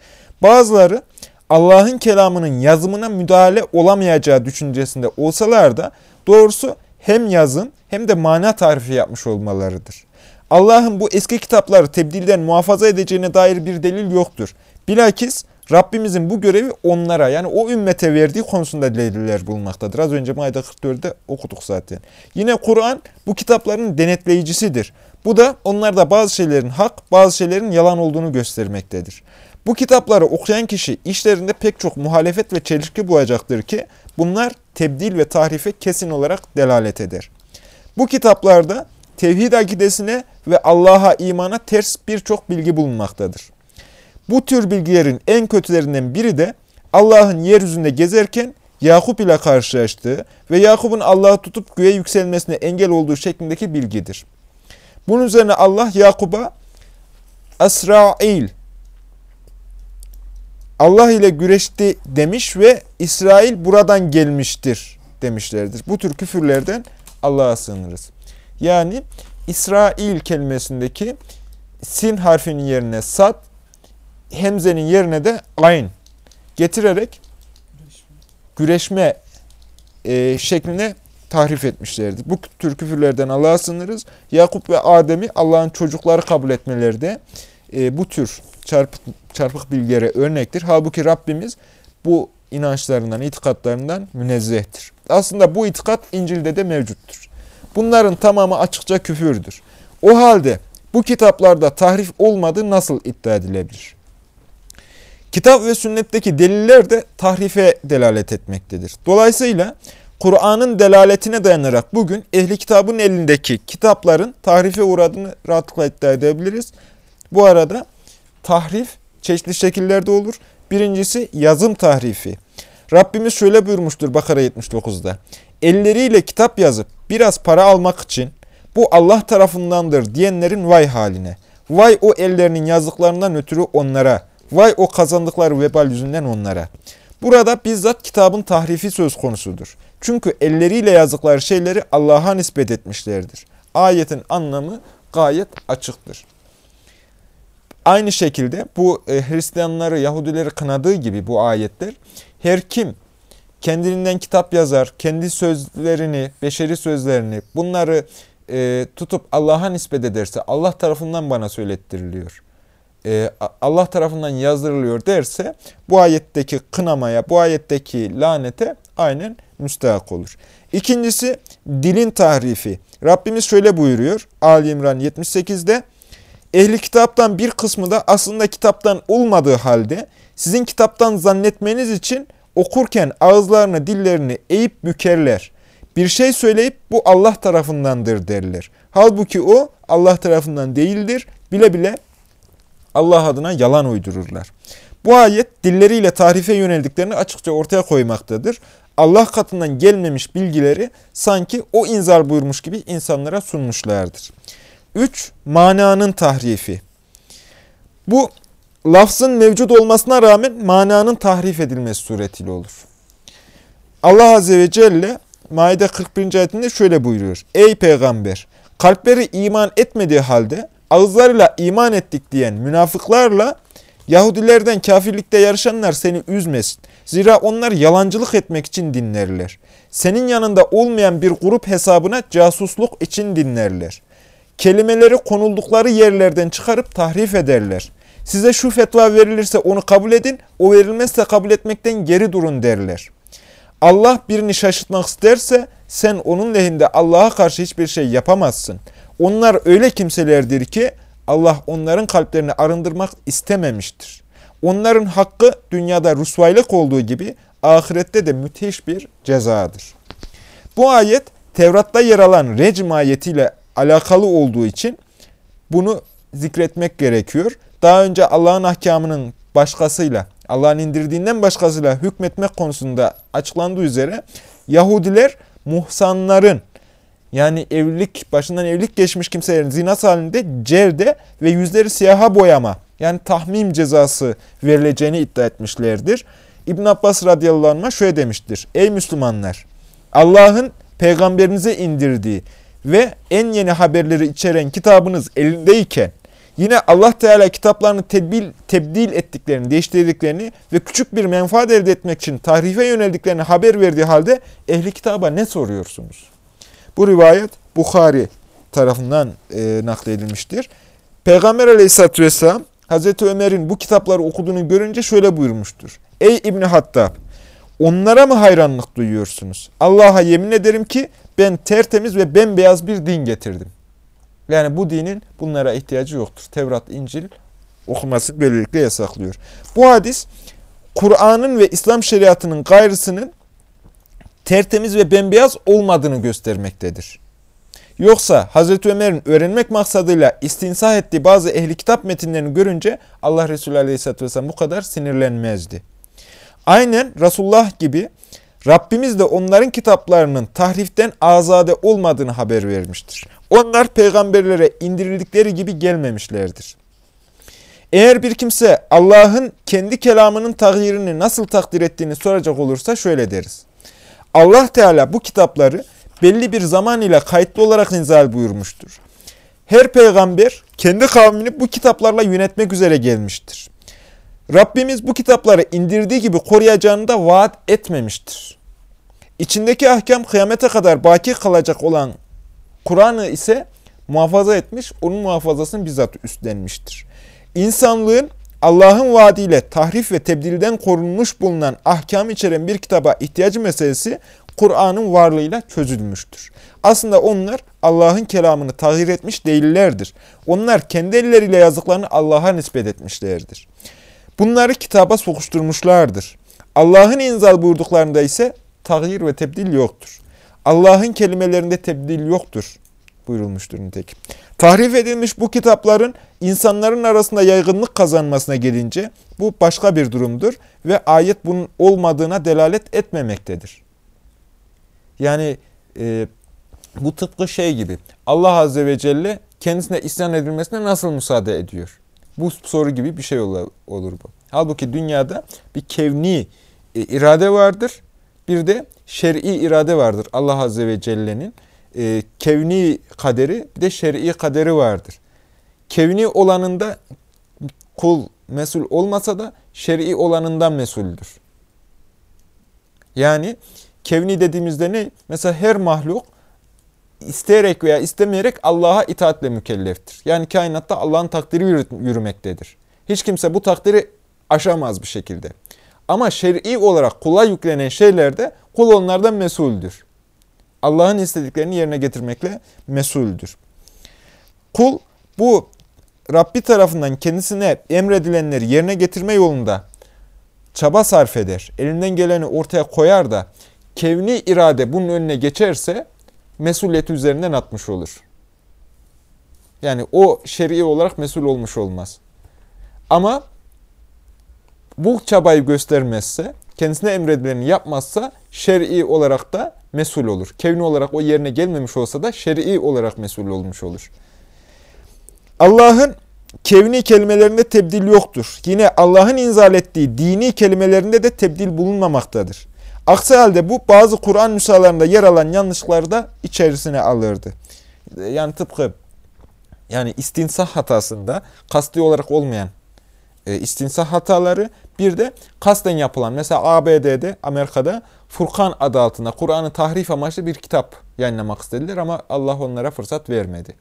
Bazıları Allah'ın kelamının yazımına müdahale olamayacağı düşüncesinde olsalar da doğrusu hem yazım hem de mana tarifi yapmış olmalarıdır. Allah'ın bu eski kitapları tebdilden muhafaza edeceğine dair bir delil yoktur. Bilakis Rabbimizin bu görevi onlara yani o ümmete verdiği konusunda deliller bulunmaktadır. Az önce Maide 44'te okuduk zaten. Yine Kur'an bu kitapların denetleyicisidir. Bu da onlarda bazı şeylerin hak, bazı şeylerin yalan olduğunu göstermektedir. Bu kitapları okuyan kişi işlerinde pek çok muhalefet ve çelişki bulacaktır ki bunlar tebdil ve tahrife kesin olarak delalet eder. Bu kitaplarda tevhid akidesine ve Allah'a imana ters birçok bilgi bulunmaktadır. Bu tür bilgilerin en kötülerinden biri de Allah'ın yeryüzünde gezerken Yakup ile karşılaştığı ve Yakup'un Allah'ı tutup göğe yükselmesine engel olduğu şeklindeki bilgidir. Bunun üzerine Allah Yakup'a Asra'il Allah ile güreşti demiş ve İsrail buradan gelmiştir demişlerdir. Bu tür küfürlerden Allah'a sığınırız. Yani İsrail kelimesindeki sin harfinin yerine sat, hemzenin yerine de ayn getirerek güreşme e, şeklinde tahrif etmişlerdi. Bu tür küfürlerden Allah'a sınırız. Yakup ve Adem'i Allah'ın çocukları kabul etmeleri de e, bu tür çarpık, çarpık bilgilere örnektir. Halbuki Rabbimiz bu inançlarından, itikatlarından münezzehtir. Aslında bu itikat İncil'de de mevcuttur. Bunların tamamı açıkça küfürdür. O halde bu kitaplarda tahrif olmadığı nasıl iddia edilebilir? Kitap ve sünnetteki deliller de tahrife delalet etmektedir. Dolayısıyla Kur'an'ın delaletine dayanarak bugün ehli kitabın elindeki kitapların tahrife uğradığını rahatlıkla iddia edebiliriz. Bu arada tahrif çeşitli şekillerde olur. Birincisi yazım tahrifi. Rabbimiz şöyle buyurmuştur Bakara 79'da. Elleriyle kitap yazıp biraz para almak için bu Allah tarafındandır diyenlerin vay haline. Vay o ellerinin yazdıklarından ötürü onlara. Vay o kazandıkları vebal yüzünden onlara. Burada bizzat kitabın tahrifi söz konusudur. Çünkü elleriyle yazdıkları şeyleri Allah'a nispet etmişlerdir. Ayetin anlamı gayet açıktır. Aynı şekilde bu e, Hristiyanları, Yahudileri kınadığı gibi bu ayetler her kim kendinden kitap yazar, kendi sözlerini, beşeri sözlerini bunları e, tutup Allah'a nispet ederse Allah tarafından bana söylettiriliyor. E, Allah tarafından yazdırılıyor derse bu ayetteki kınamaya, bu ayetteki lanete aynen müstahak olur. İkincisi dilin tahrifi. Rabbimiz şöyle buyuruyor Ali İmran 78'de Ehli kitaptan bir kısmı da aslında kitaptan olmadığı halde sizin kitaptan zannetmeniz için okurken ağızlarını, dillerini eğip bükerler. Bir şey söyleyip bu Allah tarafındandır derler. Halbuki o Allah tarafından değildir. Bile bile Allah adına yalan uydururlar. Bu ayet dilleriyle tarife yöneldiklerini açıkça ortaya koymaktadır. Allah katından gelmemiş bilgileri sanki o inzal buyurmuş gibi insanlara sunmuşlardır. 3. Mananın tahrifi. Bu lafzın mevcut olmasına rağmen mananın tahrif edilmesi suretiyle olur. Allah Azze ve Celle Maide 41. ayetinde şöyle buyuruyor. Ey peygamber! Kalpleri iman etmediği halde ağızlarıyla iman ettik diyen münafıklarla Yahudilerden kafirlikte yarışanlar seni üzmesin. Zira onlar yalancılık etmek için dinlerler. Senin yanında olmayan bir grup hesabına casusluk için dinlerler. Kelimeleri konuldukları yerlerden çıkarıp tahrif ederler. Size şu fetva verilirse onu kabul edin, o verilmezse kabul etmekten geri durun derler. Allah birini şaşırtmak isterse sen onun lehinde Allah'a karşı hiçbir şey yapamazsın. Onlar öyle kimselerdir ki Allah onların kalplerini arındırmak istememiştir. Onların hakkı dünyada rusvaylık olduğu gibi ahirette de müthiş bir cezadır. Bu ayet Tevrat'ta yer alan recm ayetiyle alakalı olduğu için bunu zikretmek gerekiyor. Daha önce Allah'ın ahkamının başkasıyla, Allah'ın indirdiğinden başkasıyla hükmetmek konusunda açıklandığı üzere Yahudiler muhsanların yani evlilik, başından evlilik geçmiş kimselerin zinas halinde cevde ve yüzleri siyaha boyama yani tahmim cezası verileceğini iddia etmişlerdir. İbn Abbas radıyallahu anh şöyle demiştir. Ey Müslümanlar! Allah'ın peygamberinize indirdiği ve en yeni haberleri içeren kitabınız elindeyken yine Allah Teala kitaplarını tedbil, tebdil ettiklerini, değiştirdiklerini ve küçük bir menfaat elde etmek için tahrife yöneldiklerini haber verdiği halde ehli kitaba ne soruyorsunuz? Bu rivayet Bukhari tarafından e, nakledilmiştir. Peygamber aleyhissalatü vesselam Hazreti Ömer'in bu kitapları okuduğunu görünce şöyle buyurmuştur. Ey İbni Hattab! Onlara mı hayranlık duyuyorsunuz? Allah'a yemin ederim ki ben tertemiz ve bembeyaz bir din getirdim. Yani bu dinin bunlara ihtiyacı yoktur. Tevrat, İncil okuması böylelikle yasaklıyor. Bu hadis Kur'an'ın ve İslam şeriatının gayrısının tertemiz ve bembeyaz olmadığını göstermektedir. Yoksa Hazreti Ömer'in öğrenmek maksadıyla istinsah ettiği bazı ehli kitap metinlerini görünce Allah Resulü Aleyhisselatü Vesselam bu kadar sinirlenmezdi. Aynen Resulullah gibi Rabbimiz de onların kitaplarının tahriften azade olmadığını haber vermiştir. Onlar peygamberlere indirildikleri gibi gelmemişlerdir. Eğer bir kimse Allah'ın kendi kelamının tagyirini nasıl takdir ettiğini soracak olursa şöyle deriz. Allah Teala bu kitapları belli bir zaman ile kayıtlı olarak inzal buyurmuştur. Her peygamber kendi kavmini bu kitaplarla yönetmek üzere gelmiştir. Rabbimiz bu kitapları indirdiği gibi koruyacağını da vaat etmemiştir. İçindeki ahkam kıyamete kadar baki kalacak olan Kur'an'ı ise muhafaza etmiş, onun muhafazasını bizzat üstlenmiştir. İnsanlığın Allah'ın vaadiyle tahrif ve tebdilden korunmuş bulunan ahkam içeren bir kitaba ihtiyacı meselesi Kur'an'ın varlığıyla çözülmüştür. Aslında onlar Allah'ın kelamını tahir etmiş değillerdir. Onlar kendi elleriyle yazdıklarını Allah'a nispet etmişlerdir. Bunları kitaba sokuşturmuşlardır. Allah'ın inzal buyurduklarında ise tağyir ve tebdil yoktur. Allah'ın kelimelerinde tebdil yoktur buyurulmuştur nitekim. Tahrif edilmiş bu kitapların insanların arasında yaygınlık kazanmasına gelince bu başka bir durumdur ve ayet bunun olmadığına delalet etmemektedir. Yani e, bu tıpkı şey gibi Allah Azze ve Celle kendisine isyan edilmesine nasıl müsaade ediyor? Bu soru gibi bir şey olur bu. Halbuki dünyada bir kevni e, irade vardır. Bir de şer'i irade vardır Allah Azze ve Celle'nin. E, kevni kaderi bir de şer'i kaderi vardır. Kevni olanında kul mesul olmasa da şer'i olanından mesuldür. Yani kevni dediğimizde ne? Mesela her mahluk isteyerek veya istemeyerek Allah'a itaatle mükelleftir. Yani kainatta Allah'ın takdiri yürümektedir. Hiç kimse bu takdiri aşamaz bir şekilde. Ama şer'i olarak kula yüklenen şeylerde kul onlardan mesuldür. Allah'ın istediklerini yerine getirmekle mesuldür. Kul bu Rabbi tarafından kendisine emredilenleri yerine getirme yolunda çaba sarf eder. Elinden geleni ortaya koyar da kevni irade bunun önüne geçerse mesuliyeti üzerinden atmış olur. Yani o şer'i olarak mesul olmuş olmaz. Ama bu çabayı göstermezse, kendisine emredileni yapmazsa şer'i olarak da mesul olur. Kevni olarak o yerine gelmemiş olsa da şer'i olarak mesul olmuş olur. Allah'ın kevni kelimelerinde tebdil yoktur. Yine Allah'ın inzal ettiği dini kelimelerinde de tebdil bulunmamaktadır. Aksi halde bu bazı Kur'an nüshalarında yer alan yanlışlıkları da içerisine alırdı. Yani tıpkı yani istinsah hatasında kasti olarak olmayan e, hataları bir de kasten yapılan mesela ABD'de Amerika'da Furkan adı altında Kur'an'ı tahrif amaçlı bir kitap yayınlamak istediler ama Allah onlara fırsat vermedi.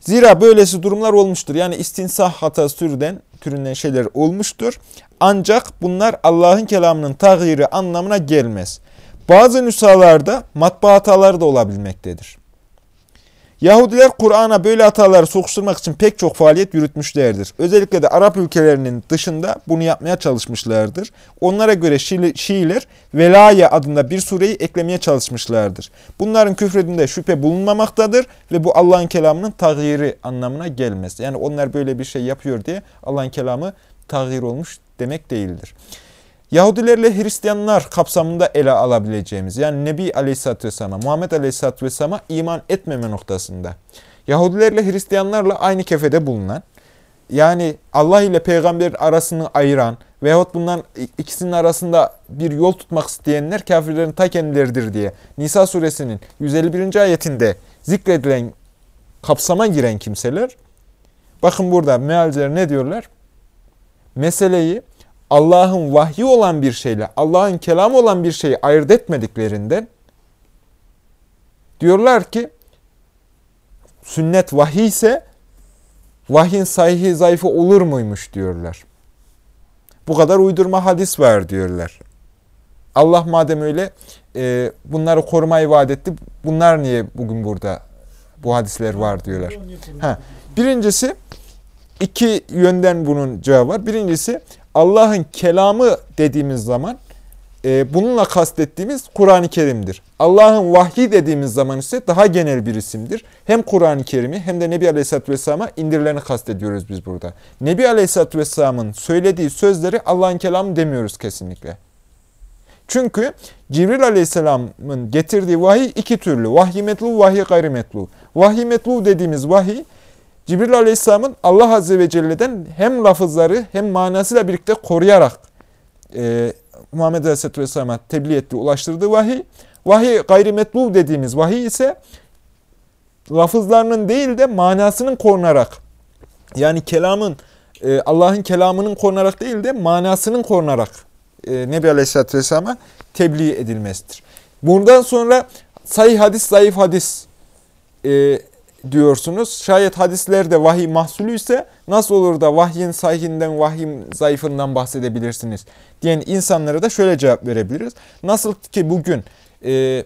Zira böylesi durumlar olmuştur. Yani istinsah hatası türünden, türünden şeyler olmuştur. Ancak bunlar Allah'ın kelamının tağyiri anlamına gelmez. Bazı nüshalarda matbaa hataları da olabilmektedir. Yahudiler Kur'an'a böyle hataları sokuşturmak için pek çok faaliyet yürütmüşlerdir. Özellikle de Arap ülkelerinin dışında bunu yapmaya çalışmışlardır. Onlara göre Şiiler Velaye adında bir sureyi eklemeye çalışmışlardır. Bunların küfredinde şüphe bulunmamaktadır ve bu Allah'ın kelamının tağyiri anlamına gelmez. Yani onlar böyle bir şey yapıyor diye Allah'ın kelamı tağyir olmuş demek değildir. Yahudilerle Hristiyanlar kapsamında ele alabileceğimiz yani Nebi Aleyhisselatü Vesselam'a, Muhammed Aleyhisselatü Vesselam'a iman etmeme noktasında. Yahudilerle Hristiyanlarla aynı kefede bulunan, yani Allah ile peygamber arasını ayıran veyahut bundan ikisinin arasında bir yol tutmak isteyenler kafirlerin ta kendileridir diye Nisa suresinin 151. ayetinde zikredilen kapsama giren kimseler, bakın burada mealciler ne diyorlar? Meseleyi Allah'ın vahyi olan bir şeyle, Allah'ın kelamı olan bir şeyi ayırt etmediklerinden diyorlar ki sünnet vahiy ise vahyin sahihi zayıfı olur muymuş diyorlar. Bu kadar uydurma hadis var diyorlar. Allah madem öyle e, bunları korumayı vaat etti. Bunlar niye bugün burada bu hadisler var diyorlar. Ha, birincisi iki yönden bunun cevabı var. Birincisi Allah'ın kelamı dediğimiz zaman e, bununla kastettiğimiz Kur'an-ı Kerim'dir. Allah'ın vahyi dediğimiz zaman ise daha genel bir isimdir. Hem Kur'an-ı Kerim'i hem de Nebi Aleyhisselatü Vesselam'a indirileni kastediyoruz biz burada. Nebi Aleyhisselatü Vesselam'ın söylediği sözleri Allah'ın kelamı demiyoruz kesinlikle. Çünkü Cibril Aleyhisselam'ın getirdiği vahiy iki türlü. Vahiy metlu, vahiy gayrimetlu. Vahiy metlu dediğimiz vahiy Cibril Aleyhisselam'ın Allah Azze ve Celle'den hem lafızları hem manasıyla birlikte koruyarak e, Muhammed Aleyhisselatü Vesselam'a tebliğ ettiği, ulaştırdığı vahiy. Vahiy gayrimetlu dediğimiz vahiy ise lafızlarının değil de manasının korunarak yani kelamın e, Allah'ın kelamının korunarak değil de manasının korunarak e, Nebi Aleyhisselatü Vesselam'a tebliğ edilmesidir. Bundan sonra sayı hadis, zayıf hadis e, diyorsunuz. Şayet hadislerde vahiy mahsulü ise nasıl olur da vahyin sahihinden, vahyin zayıfından bahsedebilirsiniz diyen insanlara da şöyle cevap verebiliriz. Nasıl ki bugün e,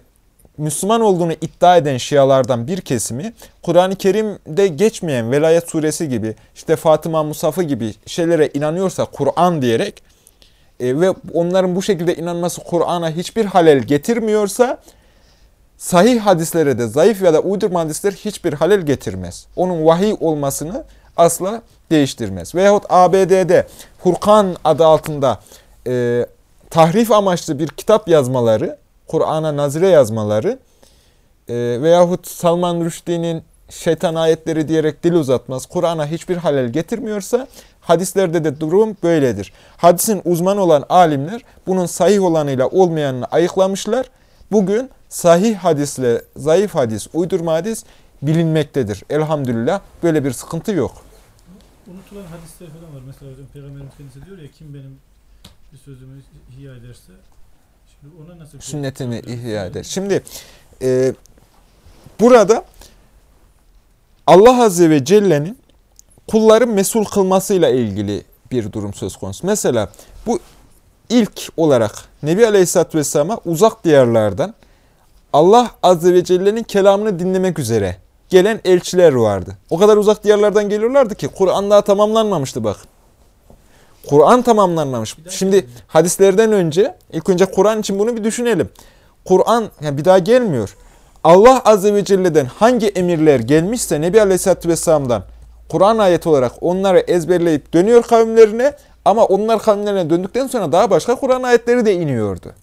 Müslüman olduğunu iddia eden Şialardan bir kesimi Kur'an-ı Kerim'de geçmeyen Velayet Suresi gibi işte Fatıma Musaf'ı gibi şeylere inanıyorsa Kur'an diyerek e, ve onların bu şekilde inanması Kur'an'a hiçbir halel getirmiyorsa sahih hadislere de zayıf ya da uydurma hadisler hiçbir halel getirmez. Onun vahiy olmasını asla değiştirmez. Veyahut ABD'de Furkan adı altında e, tahrif amaçlı bir kitap yazmaları, Kur'an'a nazire yazmaları e, veyahut Salman Rushdie'nin şeytan ayetleri diyerek dil uzatmaz, Kur'an'a hiçbir halel getirmiyorsa hadislerde de durum böyledir. Hadisin uzman olan alimler bunun sahih olanıyla olmayanını ayıklamışlar. Bugün sahih hadisle zayıf hadis, uydurma hadis bilinmektedir. Elhamdülillah böyle bir sıkıntı yok. Unutulan hadisler falan var. Mesela Peygamberimiz kendisi diyor ya kim benim bir sözümü ihya ederse şimdi ona nasıl sünnetimi ihya eder. Şimdi e, burada Allah Azze ve Celle'nin kulları mesul kılmasıyla ilgili bir durum söz konusu. Mesela bu ilk olarak Nebi Aleyhisselatü Vesselam'a uzak diyarlardan Allah Azze ve Celle'nin kelamını dinlemek üzere gelen elçiler vardı. O kadar uzak diyarlardan geliyorlardı ki Kur'an daha tamamlanmamıştı bak. Kur'an tamamlanmamış. Şimdi hadislerden önce ilk önce Kur'an için bunu bir düşünelim. Kur'an yani bir daha gelmiyor. Allah Azze ve Celle'den hangi emirler gelmişse Nebi Aleyhisselatü Vesselam'dan Kur'an ayeti olarak onları ezberleyip dönüyor kavimlerine ama onlar kavimlerine döndükten sonra daha başka Kur'an ayetleri de iniyordu.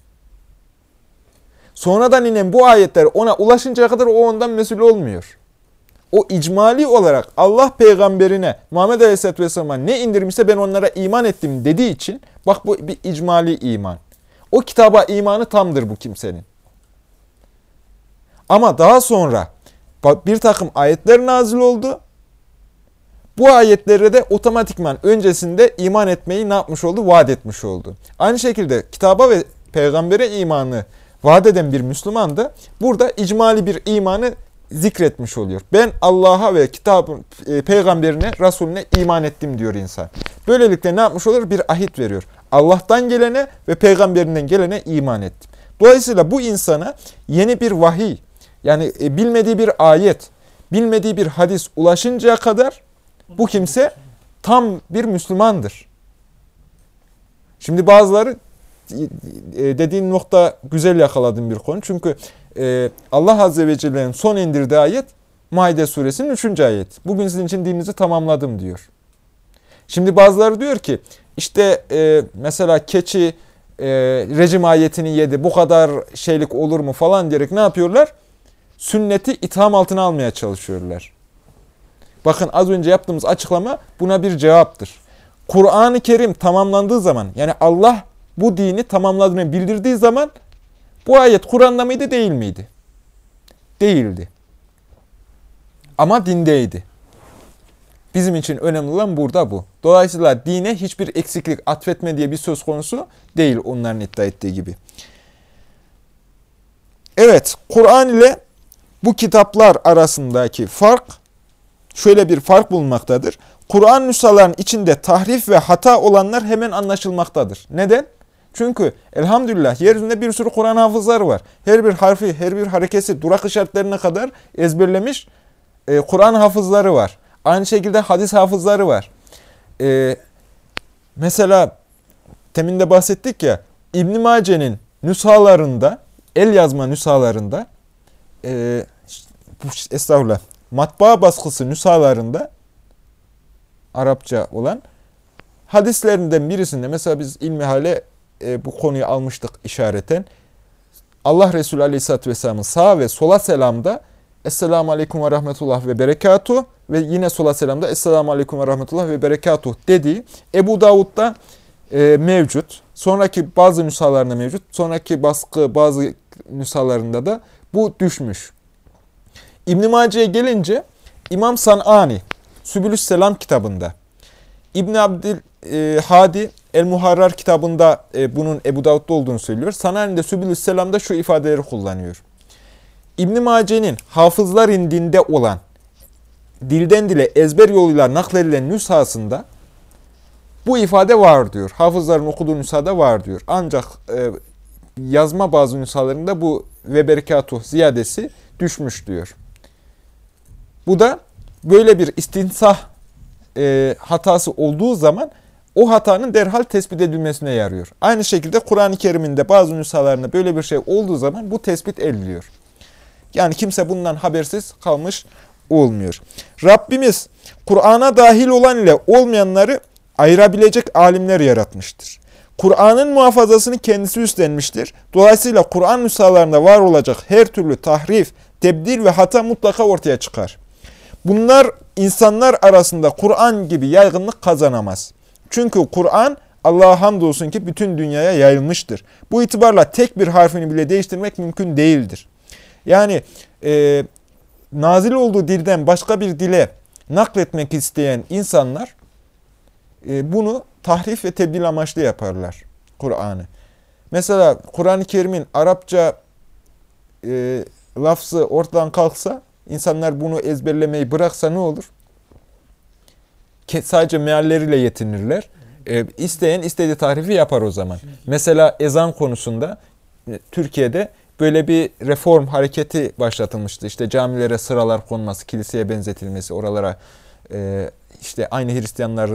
Sonradan inen bu ayetler ona ulaşıncaya kadar o ondan mesul olmuyor. O icmali olarak Allah peygamberine Muhammed Aleyhisselatü Vesselam'a ne indirmişse ben onlara iman ettim dediği için bak bu bir icmali iman. O kitaba imanı tamdır bu kimsenin. Ama daha sonra bir takım ayetler nazil oldu. Bu ayetlere de otomatikman öncesinde iman etmeyi ne yapmış oldu? Vaat etmiş oldu. Aynı şekilde kitaba ve peygambere imanı vaat eden bir Müslüman da burada icmali bir imanı zikretmiş oluyor. Ben Allah'a ve kitabın e, peygamberine, Resulüne iman ettim diyor insan. Böylelikle ne yapmış olur? Bir ahit veriyor. Allah'tan gelene ve peygamberinden gelene iman ettim. Dolayısıyla bu insana yeni bir vahiy, yani e, bilmediği bir ayet, bilmediği bir hadis ulaşıncaya kadar bu kimse tam bir Müslümandır. Şimdi bazıları dediğin nokta güzel yakaladığım bir konu. Çünkü e, Allah Azze ve Celle'nin son indirdiği ayet Maide suresinin 3. ayet. Bugün sizin için dininizi tamamladım diyor. Şimdi bazıları diyor ki işte e, mesela keçi rejim ayetini yedi bu kadar şeylik olur mu falan diyerek ne yapıyorlar? Sünneti itham altına almaya çalışıyorlar. Bakın az önce yaptığımız açıklama buna bir cevaptır. Kur'an-ı Kerim tamamlandığı zaman yani Allah bu dini tamamladığını bildirdiği zaman bu ayet Kur'an'da mıydı değil miydi? Değildi. Ama dindeydi. Bizim için önemli olan burada bu. Dolayısıyla dine hiçbir eksiklik atfetme diye bir söz konusu değil onların iddia ettiği gibi. Evet, Kur'an ile bu kitaplar arasındaki fark şöyle bir fark bulunmaktadır. Kur'an nüshaların içinde tahrif ve hata olanlar hemen anlaşılmaktadır. Neden? Çünkü elhamdülillah yeryüzünde bir sürü Kur'an hafızları var. Her bir harfi, her bir harekesi, durak işaretlerine kadar ezberlemiş e, Kur'an hafızları var. Aynı şekilde hadis hafızları var. E, mesela teminde bahsettik ya İbn Mace'nin nüshalarında, el yazma nüshalarında e, estağfurullah matbaa baskısı nüshalarında Arapça olan hadislerinden birisinde mesela biz ilmi hale e, bu konuyu almıştık işareten. Allah Resulü Aleyhisselatü Vesselam'ın sağ ve sola selamda Esselamu Aleyküm ve Rahmetullah ve Berekatuh ve yine sola selamda Esselamu Aleyküm ve Rahmetullah ve Berekatuh dediği Ebu Davud'da e, mevcut. Sonraki bazı nüshalarında mevcut. Sonraki baskı bazı nüshalarında da bu düşmüş. İbn-i Mace'ye gelince İmam San'ani Sübülüs Selam kitabında İbn Abdül e, Hadi El Muharrar kitabında e, bunun Ebu Davud'da olduğunu söylüyor. Sanani'de Sübülüs şu ifadeleri kullanıyor. İbn Mace'nin hafızlar indinde olan dilden dile ezber yoluyla nakledilen nüshasında bu ifade var diyor. Hafızların okuduğu nüshada var diyor. Ancak e, yazma bazı nüshalarında bu ve berekatuh ziyadesi düşmüş diyor. Bu da böyle bir istinsah e, hatası olduğu zaman o hatanın derhal tespit edilmesine yarıyor. Aynı şekilde Kur'an-ı Kerim'in bazı nüshalarında böyle bir şey olduğu zaman bu tespit ediliyor. Yani kimse bundan habersiz kalmış olmuyor. Rabbimiz Kur'an'a dahil olan ile olmayanları ayırabilecek alimler yaratmıştır. Kur'an'ın muhafazasını kendisi üstlenmiştir. Dolayısıyla Kur'an nüshalarında var olacak her türlü tahrif, tebdil ve hata mutlaka ortaya çıkar. Bunlar insanlar arasında Kur'an gibi yaygınlık kazanamaz. Çünkü Kur'an Allah'a hamdolsun ki bütün dünyaya yayılmıştır. Bu itibarla tek bir harfini bile değiştirmek mümkün değildir. Yani e, nazil olduğu dilden başka bir dile nakletmek isteyen insanlar e, bunu tahrif ve tebdil amaçlı yaparlar Kur'an'ı. Mesela Kur'an-ı Kerim'in Arapça e, lafzı ortadan kalksa, insanlar bunu ezberlemeyi bıraksa ne olur? Sadece mealleriyle yetinirler. E, isteyen istediği tarifi yapar o zaman. Mesela ezan konusunda e, Türkiye'de böyle bir reform hareketi başlatılmıştı. İşte camilere sıralar konması, kiliseye benzetilmesi, oralara e, işte aynı Hristiyanlar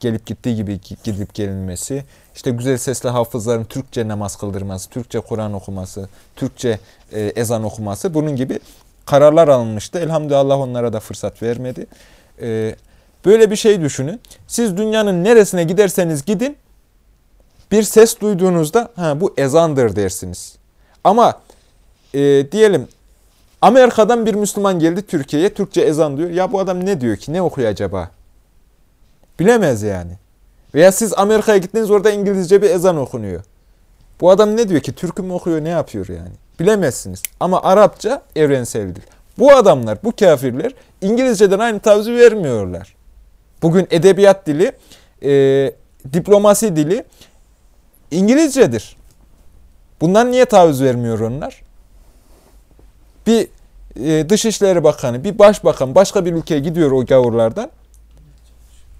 gelip gittiği gibi gidip gelinmesi, işte güzel sesli hafızların Türkçe namaz kıldırması, Türkçe Kur'an okuması, Türkçe e, ezan okuması bunun gibi kararlar alınmıştı. Elhamdülillah onlara da fırsat vermedi. E, böyle bir şey düşünün. Siz dünyanın neresine giderseniz gidin, bir ses duyduğunuzda ha bu ezandır dersiniz. Ama e, diyelim Amerika'dan bir Müslüman geldi Türkiye'ye, Türkçe ezan diyor. Ya bu adam ne diyor ki, ne okuyor acaba? Bilemez yani. Veya siz Amerika'ya gittiniz orada İngilizce bir ezan okunuyor. Bu adam ne diyor ki? Türk'ü mü okuyor, ne yapıyor yani? Bilemezsiniz. Ama Arapça evrenseldir. Bu adamlar, bu kafirler İngilizceden aynı tavizi vermiyorlar. Bugün edebiyat dili, e, diplomasi dili İngilizcedir. Bundan niye taviz vermiyor onlar? Bir e, Dışişleri Bakanı, bir başbakan başka bir ülkeye gidiyor o gavurlardan.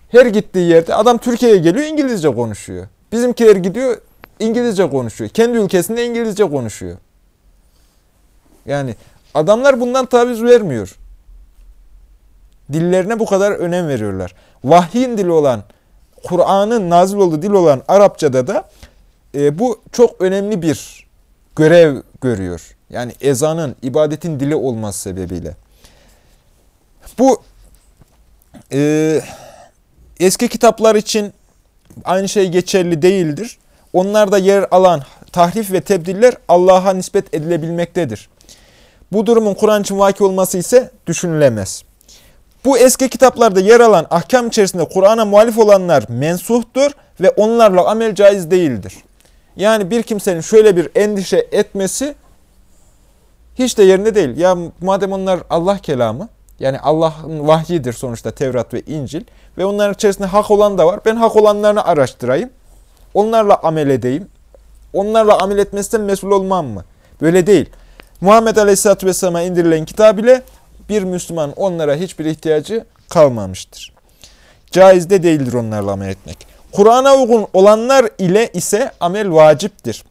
Her gittiği yerde adam Türkiye'ye geliyor İngilizce konuşuyor. Bizimkiler gidiyor İngilizce konuşuyor. Kendi ülkesinde İngilizce konuşuyor. Yani adamlar bundan taviz vermiyor. Dillerine bu kadar önem veriyorlar. Vahyin dili olan, Kur'an'ın nazil olduğu dil olan Arapçada da e, bu çok önemli bir görev görüyor. Yani ezanın, ibadetin dili olması sebebiyle. Bu e, eski kitaplar için aynı şey geçerli değildir. Onlarda yer alan tahrif ve tebdiller Allah'a nispet edilebilmektedir. Bu durumun Kur'an için vaki olması ise düşünülemez. Bu eski kitaplarda yer alan ahkam içerisinde Kur'an'a muhalif olanlar mensuhtur ve onlarla amel caiz değildir. Yani bir kimsenin şöyle bir endişe etmesi hiç de yerinde değil. Ya madem onlar Allah kelamı, yani Allah'ın vahyidir sonuçta Tevrat ve İncil ve onların içerisinde hak olan da var. Ben hak olanlarını araştırayım. Onlarla amel edeyim. Onlarla amel etmesinden mesul olmam mı? Böyle değil. Muhammed Aleyhisselatü Vesselam'a indirilen kitap ile bir Müslüman onlara hiçbir ihtiyacı kalmamıştır. Caiz de değildir onlarla amel etmek. Kur'an'a uygun olanlar ile ise amel vaciptir.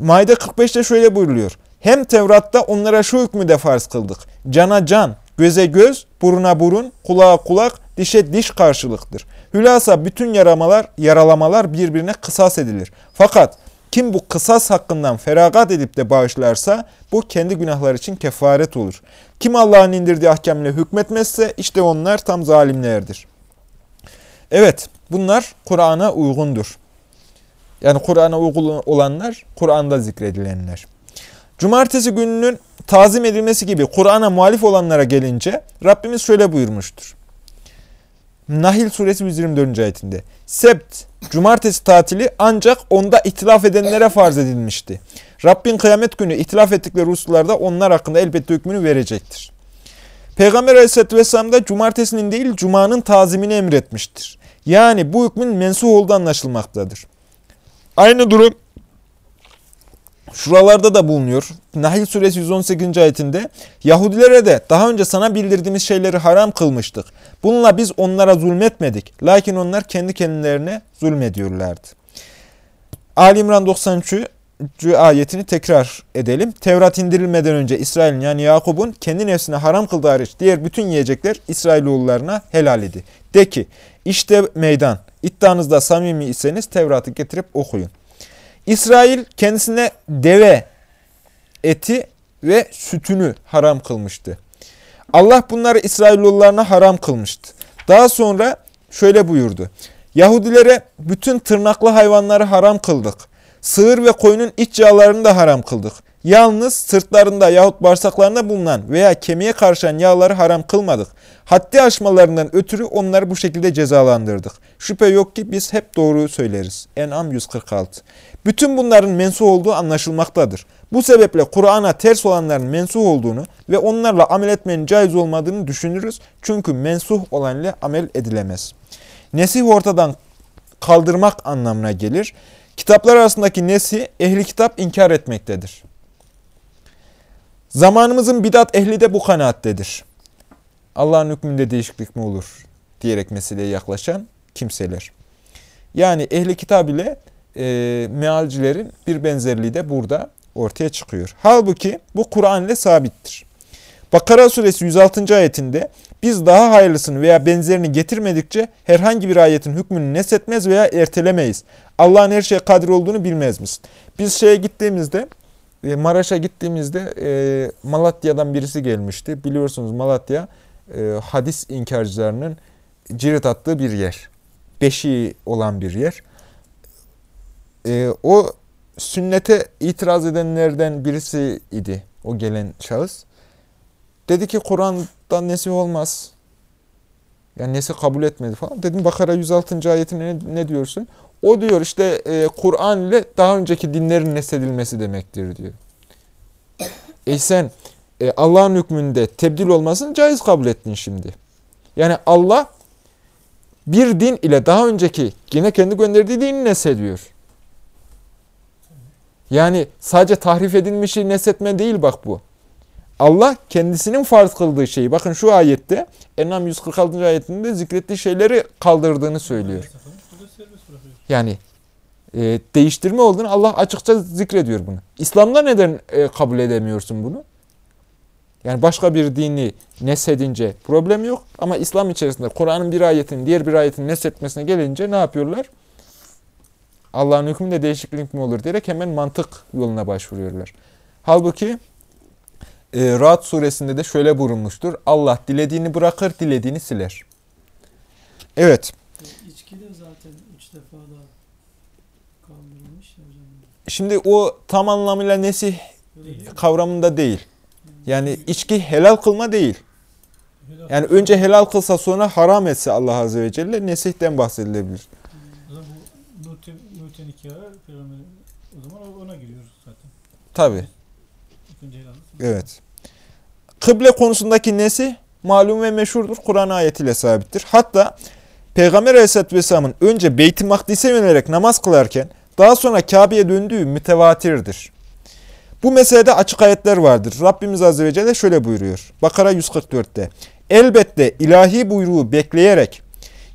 Maide 45'te şöyle buyuruluyor. Hem Tevrat'ta onlara şu hükmü de farz kıldık. Cana can, göze göz, buruna burun, kulağa kulak, dişe diş karşılıktır. Hülasa bütün yaramalar, yaralamalar birbirine kısas edilir. Fakat kim bu kısas hakkından feragat edip de bağışlarsa bu kendi günahlar için kefaret olur. Kim Allah'ın indirdiği ahkamle hükmetmezse işte onlar tam zalimlerdir. Evet bunlar Kur'an'a uygundur. Yani Kur'an'a uygun olanlar Kur'an'da zikredilenler. Cumartesi gününün tazim edilmesi gibi Kur'an'a muhalif olanlara gelince Rabbimiz şöyle buyurmuştur. Nahil suresi 124. ayetinde. Sebt, cumartesi tatili ancak onda ihtilaf edenlere farz edilmişti. Rabbin kıyamet günü ihtilaf ettikleri hususlarda onlar hakkında elbette hükmünü verecektir. Peygamber aleyhisselatü vesselam da cumartesinin değil cumanın tazimini emretmiştir. Yani bu hükmün mensuh olduğu anlaşılmaktadır. Aynı durum şuralarda da bulunuyor. Nahil suresi 118. ayetinde Yahudilere de daha önce sana bildirdiğimiz şeyleri haram kılmıştık. Bununla biz onlara zulmetmedik. Lakin onlar kendi kendilerine zulmediyorlardı. Ali İmran 93'ü ayetini tekrar edelim. Tevrat indirilmeden önce İsrail'in yani Yakup'un kendi nefsine haram kıldığı hariç diğer bütün yiyecekler İsrailoğullarına helal idi. De ki işte meydan. İddianızda samimi iseniz Tevrat'ı getirip okuyun. İsrail kendisine deve eti ve sütünü haram kılmıştı. Allah bunları İsrailoğullarına haram kılmıştı. Daha sonra şöyle buyurdu. Yahudilere bütün tırnaklı hayvanları haram kıldık. Sığır ve koyunun iç yağlarını da haram kıldık. Yalnız sırtlarında yahut bağırsaklarında bulunan veya kemiğe karışan yağları haram kılmadık. Haddi aşmalarından ötürü onları bu şekilde cezalandırdık. Şüphe yok ki biz hep doğruyu söyleriz. En'am 146 Bütün bunların mensuh olduğu anlaşılmaktadır. Bu sebeple Kur'an'a ters olanların mensuh olduğunu ve onlarla amel etmenin caiz olmadığını düşünürüz. Çünkü mensuh olan ile amel edilemez. Nesih ortadan kaldırmak anlamına gelir. Kitaplar arasındaki nesih ehli kitap inkar etmektedir. Zamanımızın bidat ehli de bu kanaattedir. Allah'ın hükmünde değişiklik mi olur diyerek meseleye yaklaşan kimseler. Yani ehli kitap ile e, mealcilerin bir benzerliği de burada ortaya çıkıyor. Halbuki bu Kur'an ile sabittir. Bakara suresi 106. ayetinde biz daha hayırlısını veya benzerini getirmedikçe herhangi bir ayetin hükmünü nesetmez veya ertelemeyiz. Allah'ın her şeye kadir olduğunu bilmez misin? Biz şeye gittiğimizde, Maraş'a gittiğimizde e, Malatya'dan birisi gelmişti. Biliyorsunuz Malatya e, hadis inkarcılarının cirit attığı bir yer. Beşiği olan bir yer. O sünnete itiraz edenlerden birisi idi o gelen şahıs. Dedi ki Kur'an'dan nesih olmaz. Yani nesih kabul etmedi falan. Dedim Bakara 106. ayetine ne, ne diyorsun? O diyor işte e, Kur'an ile daha önceki dinlerin nesedilmesi demektir diyor. E sen e, Allah'ın hükmünde tebdil olmasını caiz kabul ettin şimdi. Yani Allah bir din ile daha önceki yine kendi gönderdiği dini nesediyor. Yani sadece tahrif edilmişi nesetme değil bak bu. Allah kendisinin farz kıldığı şeyi, bakın şu ayette, Enam 146. ayetinde zikrettiği şeyleri kaldırdığını söylüyor. Yani e, değiştirme olduğunu Allah açıkça zikrediyor bunu. İslam'da neden e, kabul edemiyorsun bunu? Yani başka bir dini nesedince problem yok ama İslam içerisinde Kur'an'ın bir ayetinin diğer bir ayetin nesetmesine gelince ne yapıyorlar? Allah'ın hükmünde değişiklik mi olur diyerek hemen mantık yoluna başvuruyorlar. Halbuki e, Ra'd suresinde de şöyle buyurulmuştur. Allah dilediğini bırakır, dilediğini siler. Evet. İçki de zaten üç defa da kaldırılmış ya hocam. Şimdi o tam anlamıyla nesih kavramında değil. Yani içki helal kılma değil. Yani önce helal kılsa sonra haram etse Allah Azze ve Celle nesihten bahsedilebilir. Bu Nuten nikahı o zaman ona giriyoruz zaten. Tabi. Evet. Kıble konusundaki nesi malum ve meşhurdur. Kur'an ayetiyle sabittir. Hatta Peygamber Aleyhisselatü Vesselam'ın önce Beyt-i Makdis'e yönelerek namaz kılarken daha sonra Kabe'ye döndüğü mütevatirdir. Bu meselede açık ayetler vardır. Rabbimiz Azze ve Celle şöyle buyuruyor. Bakara 144'te. Elbette ilahi buyruğu bekleyerek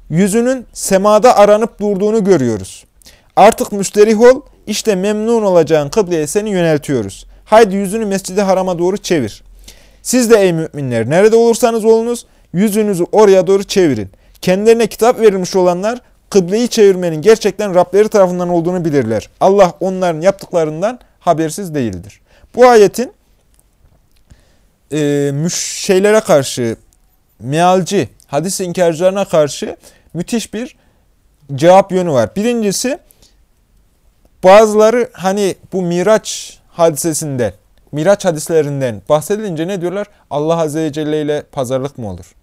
yüzünün semada aranıp durduğunu görüyoruz. Artık müsterih ol, işte memnun olacağın kıbleye seni yöneltiyoruz. Haydi yüzünü mescidi harama doğru çevir. Siz de ey müminler nerede olursanız olunuz yüzünüzü oraya doğru çevirin. Kendilerine kitap verilmiş olanlar kıbleyi çevirmenin gerçekten Rableri tarafından olduğunu bilirler. Allah onların yaptıklarından habersiz değildir. Bu ayetin e, şeylere karşı, mealci, hadis inkarcılarına karşı müthiş bir cevap yönü var. Birincisi bazıları hani bu Miraç hadisesinde, Miraç hadislerinden bahsedilince ne diyorlar? Allah Azze ve Celle ile pazarlık mı olur?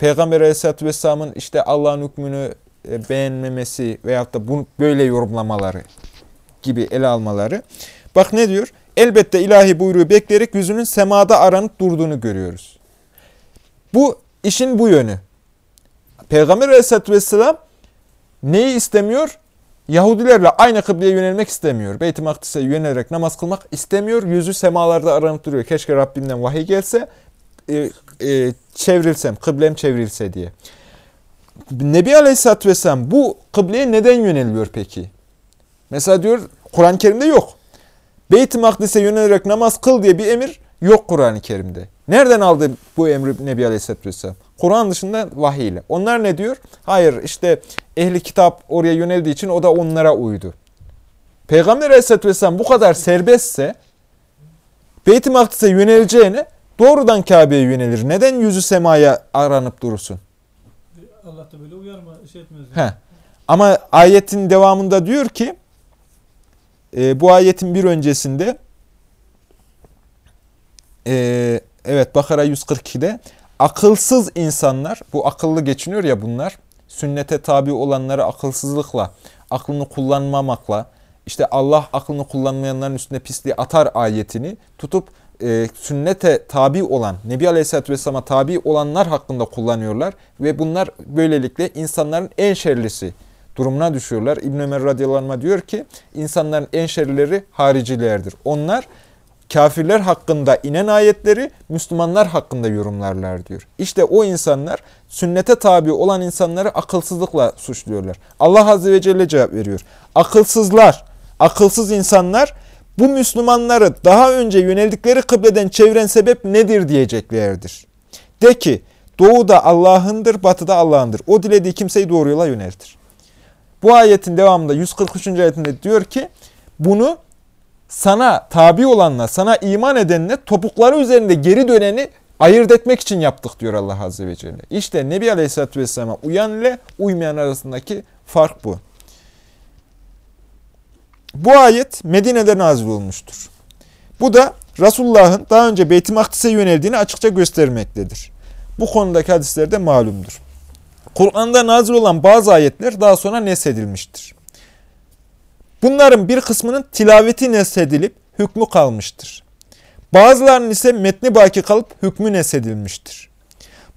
Peygamber Aleyhisselatü Vesselam'ın işte Allah'ın hükmünü e, beğenmemesi veyahut da bunu böyle yorumlamaları gibi ele almaları. Bak ne diyor? Elbette ilahi buyruğu bekleyerek yüzünün semada aranıp durduğunu görüyoruz. Bu işin bu yönü. Peygamber Aleyhisselatü Vesselam neyi istemiyor? Yahudilerle aynı kıbleye yönelmek istemiyor. Beyt-i Makdis'e yönelerek namaz kılmak istemiyor. Yüzü semalarda aranıp duruyor. Keşke Rabbimden vahiy gelse, e, e, çevrilsem, kıblem çevrilse diye. Nebi Aleyhisselatü Vesselam bu kıbleye neden yöneliyor peki? Mesela diyor Kur'an-ı Kerim'de yok. Beyt-i Makdis'e yönelerek namaz kıl diye bir emir yok Kur'an-ı Kerim'de. Nereden aldı bu emri Nebi Aleyhisselatü Vesselam? Kur'an dışında vahiy ile. Onlar ne diyor? Hayır işte ehli kitap oraya yöneldiği için o da onlara uydu. Peygamber Aleyhisselatü Vesselam bu kadar serbestse Beyt-i Makdis'e yöneleceğine doğrudan Kabe'ye yönelir. Neden yüzü semaya aranıp durursun? Allah da böyle uyarma şey etmez. He. Ama ayetin devamında diyor ki e, bu ayetin bir öncesinde e, evet Bakara 142'de akılsız insanlar bu akıllı geçiniyor ya bunlar sünnete tabi olanları akılsızlıkla aklını kullanmamakla işte Allah aklını kullanmayanların üstüne pisliği atar ayetini tutup e, sünnete tabi olan, Nebi Aleyhisselatü Vesselam'a tabi olanlar hakkında kullanıyorlar. Ve bunlar böylelikle insanların en şerlisi durumuna düşüyorlar. İbn Ömer radıyallahu diyor ki, insanların en şerlileri haricilerdir. Onlar kafirler hakkında inen ayetleri Müslümanlar hakkında yorumlarlar diyor. İşte o insanlar sünnete tabi olan insanları akılsızlıkla suçluyorlar. Allah Azze ve Celle cevap veriyor. Akılsızlar, akılsız insanlar bu Müslümanları daha önce yöneldikleri kıbleden çeviren sebep nedir diyeceklerdir. De ki doğuda Allah'ındır, batıda Allah'ındır. O dilediği kimseyi doğru yola yöneltir. Bu ayetin devamında 143. ayetinde diyor ki bunu sana tabi olanla, sana iman edenle topukları üzerinde geri döneni ayırt etmek için yaptık diyor Allah Azze ve Celle. İşte Nebi Aleyhisselatü Vesselam'a uyan ile uymayan arasındaki fark bu. Bu ayet Medine'de nazil olmuştur. Bu da Resulullah'ın daha önce Beyt-i Makdis'e yöneldiğini açıkça göstermektedir. Bu konudaki hadisler de malumdur. Kur'an'da nazil olan bazı ayetler daha sonra nesedilmiştir. Bunların bir kısmının tilaveti nesedilip hükmü kalmıştır. Bazılarının ise metni baki kalıp hükmü nesedilmiştir.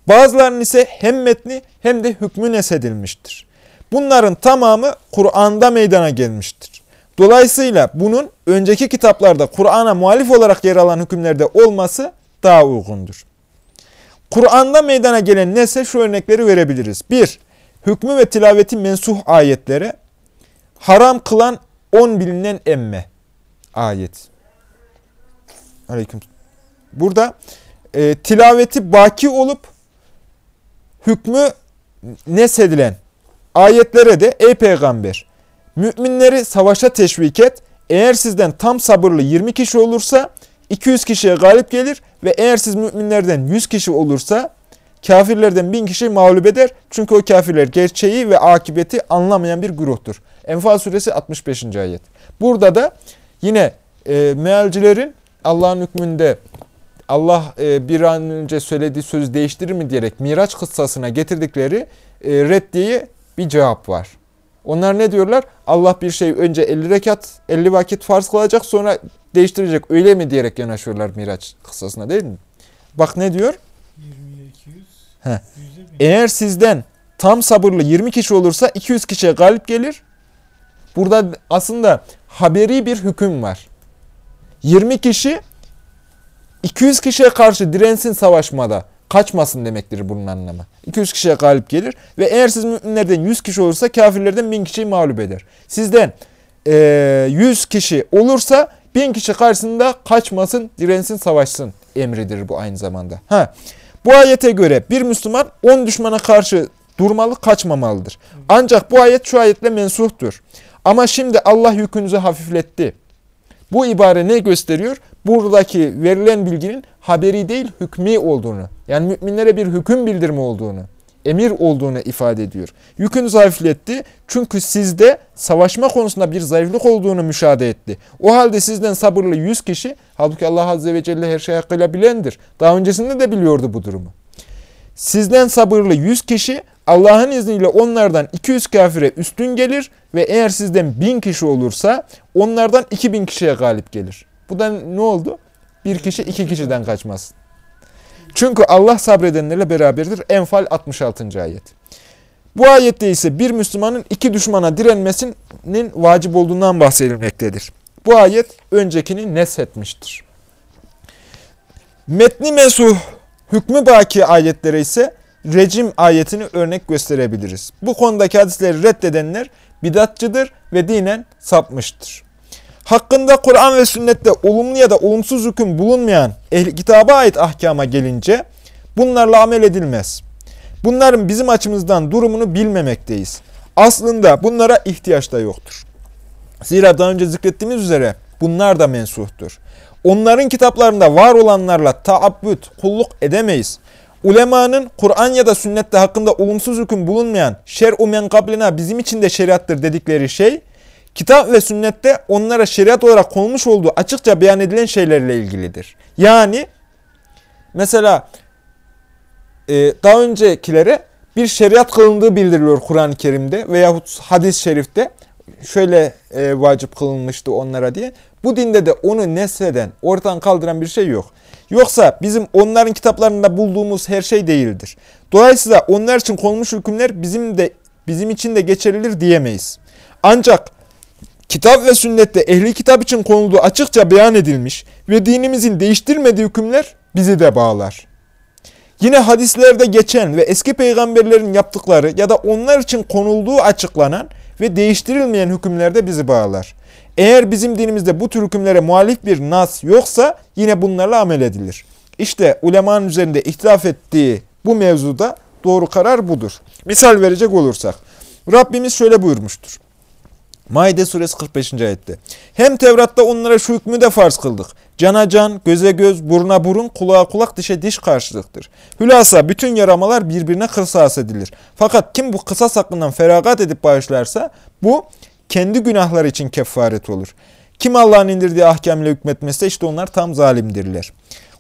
Bazılarının ise hem metni hem de hükmü nesedilmiştir. Bunların tamamı Kur'an'da meydana gelmiştir. Dolayısıyla bunun önceki kitaplarda Kur'an'a muhalif olarak yer alan hükümlerde olması daha uygundur. Kur'an'da meydana gelen nese şu örnekleri verebiliriz. 1. Hükmü ve tilaveti mensuh ayetlere haram kılan 10 bilinen emme ayet. Aleyküm. Burada e, tilaveti baki olup hükmü nesedilen ayetlere de ey peygamber müminleri savaşa teşvik et. Eğer sizden tam sabırlı 20 kişi olursa 200 kişiye galip gelir ve eğer siz müminlerden 100 kişi olursa kafirlerden 1000 kişi mağlup eder. Çünkü o kafirler gerçeği ve akıbeti anlamayan bir güruhtur. Enfal suresi 65. ayet. Burada da yine e, mealcilerin Allah'ın hükmünde Allah e, bir an önce söylediği sözü değiştirir mi diyerek Miraç kıssasına getirdikleri e, reddiye bir cevap var. Onlar ne diyorlar? Allah bir şey önce 50 rekat, 50 vakit farz kılacak sonra değiştirecek. Öyle mi diyerek yanaşıyorlar Miraç kıssasına değil mi? Bak ne diyor? 20'ye 200, Heh. 100'e 1000. Eğer sizden tam sabırlı 20 kişi olursa 200 kişiye galip gelir. Burada aslında haberi bir hüküm var. 20 kişi 200 kişiye karşı dirensin savaşmada. Kaçmasın demektir bunun anlamı. 200 kişiye galip gelir ve eğer siz müminlerden 100 kişi olursa kafirlerden 1000 kişiyi mağlup eder. Sizden e, 100 kişi olursa 1000 kişi karşısında kaçmasın, dirensin, savaşsın emridir bu aynı zamanda. Ha, bu ayete göre bir Müslüman 10 düşmana karşı durmalı, kaçmamalıdır. Ancak bu ayet şu ayetle mensuhtur. Ama şimdi Allah yükünüzü hafifletti. Bu ibare ne gösteriyor? Buradaki verilen bilginin haberi değil hükmü olduğunu, yani müminlere bir hüküm bildirme olduğunu, emir olduğunu ifade ediyor. Yükünüzü hafifletti çünkü sizde savaşma konusunda bir zayıflık olduğunu müşahede etti. O halde sizden sabırlı 100 kişi, halbuki Allah Azze ve Celle her şey hakkıyla bilendir. Daha öncesinde de biliyordu bu durumu. Sizden sabırlı 100 kişi Allah'ın izniyle onlardan 200 kafire üstün gelir ve eğer sizden 1000 kişi olursa onlardan 2000 kişiye galip gelir. Bu da ne oldu? Bir kişi iki kişiden kaçmaz. Çünkü Allah sabredenlerle beraberdir. Enfal 66. ayet. Bu ayette ise bir Müslümanın iki düşmana direnmesinin vacip olduğundan bahsedilmektedir. Bu ayet öncekini neshetmiştir. Metni mesuh hükmü baki ayetlere ise rejim ayetini örnek gösterebiliriz. Bu konudaki hadisleri reddedenler bidatçıdır ve dinen sapmıştır. Hakkında Kur'an ve sünnette olumlu ya da olumsuz hüküm bulunmayan ehli kitaba ait ahkama gelince bunlarla amel edilmez. Bunların bizim açımızdan durumunu bilmemekteyiz. Aslında bunlara ihtiyaç da yoktur. Zira daha önce zikrettiğimiz üzere bunlar da mensuhtur. Onların kitaplarında var olanlarla taabbüt, kulluk edemeyiz. Ulemanın Kur'an ya da sünnette hakkında olumsuz hüküm bulunmayan şer-u men kablina bizim için de şeriattır dedikleri şey, kitap ve sünnette onlara şeriat olarak konmuş olduğu açıkça beyan edilen şeylerle ilgilidir. Yani mesela e, daha öncekilere bir şeriat kılındığı bildiriliyor Kur'an-ı Kerim'de veyahut hadis-i şerifte şöyle e, vacip kılınmıştı onlara diye. Bu dinde de onu nesheden, ortadan kaldıran bir şey yok. Yoksa bizim onların kitaplarında bulduğumuz her şey değildir. Dolayısıyla onlar için konmuş hükümler bizim de bizim için de geçerlidir diyemeyiz. Ancak kitap ve sünnette ehli kitap için konulduğu açıkça beyan edilmiş ve dinimizin değiştirmediği hükümler bizi de bağlar. Yine hadislerde geçen ve eski peygamberlerin yaptıkları ya da onlar için konulduğu açıklanan ve değiştirilmeyen hükümler de bizi bağlar. Eğer bizim dinimizde bu tür hükümlere muhalif bir nas yoksa yine bunlarla amel edilir. İşte ulemanın üzerinde ihtilaf ettiği bu mevzuda doğru karar budur. Misal verecek olursak Rabbimiz şöyle buyurmuştur. Maide suresi 45. ayette. Hem Tevrat'ta onlara şu hükmü de farz kıldık. Cana can, göze göz, buruna burun, kulağa kulak, dişe diş karşılıktır. Hülasa bütün yaramalar birbirine kısas edilir. Fakat kim bu kısas hakkından feragat edip bağışlarsa bu kendi günahları için kefaret olur. Kim Allah'ın indirdiği ahkam ile hükmetmezse işte onlar tam zalimdirler.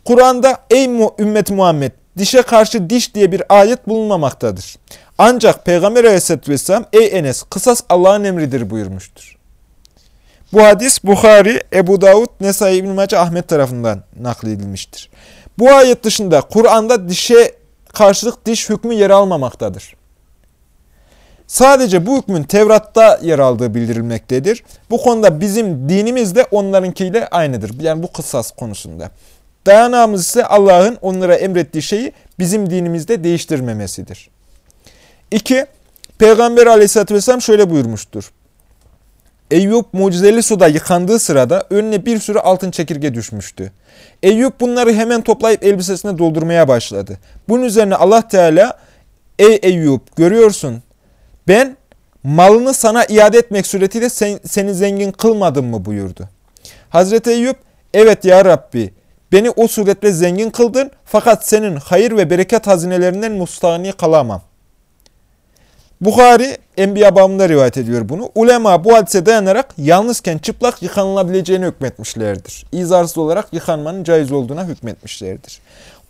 Kur'an'da ey ümmet Muhammed dişe karşı diş diye bir ayet bulunmamaktadır. Ancak Peygamber aleyhisselatü vesselam ey Enes kısas Allah'ın emridir buyurmuştur. Bu hadis Bukhari, Ebu Davud, Nesai İbn Mace Ahmet tarafından nakledilmiştir. Bu ayet dışında Kur'an'da dişe karşılık diş hükmü yer almamaktadır. Sadece bu hükmün Tevrat'ta yer aldığı bildirilmektedir. Bu konuda bizim dinimiz de onlarınkiyle aynıdır. Yani bu kısas konusunda. Dayanağımız ise Allah'ın onlara emrettiği şeyi bizim dinimizde değiştirmemesidir. 2. Peygamber aleyhissalatü vesselam şöyle buyurmuştur. Eyüp mucizeli suda yıkandığı sırada önüne bir sürü altın çekirge düşmüştü. Eyüp bunları hemen toplayıp elbisesine doldurmaya başladı. Bunun üzerine Allah Teala, ey Eyüp görüyorsun ben malını sana iade etmek suretiyle sen, seni zengin kılmadım mı buyurdu. Hazreti Eyüp, evet ya Rabbi beni o suretle zengin kıldın fakat senin hayır ve bereket hazinelerinden mustani kalamam. Bukhari Enbiya babında rivayet ediyor bunu. Ulema bu hadise dayanarak yalnızken çıplak yıkanılabileceğini hükmetmişlerdir. İzarsız olarak yıkanmanın caiz olduğuna hükmetmişlerdir.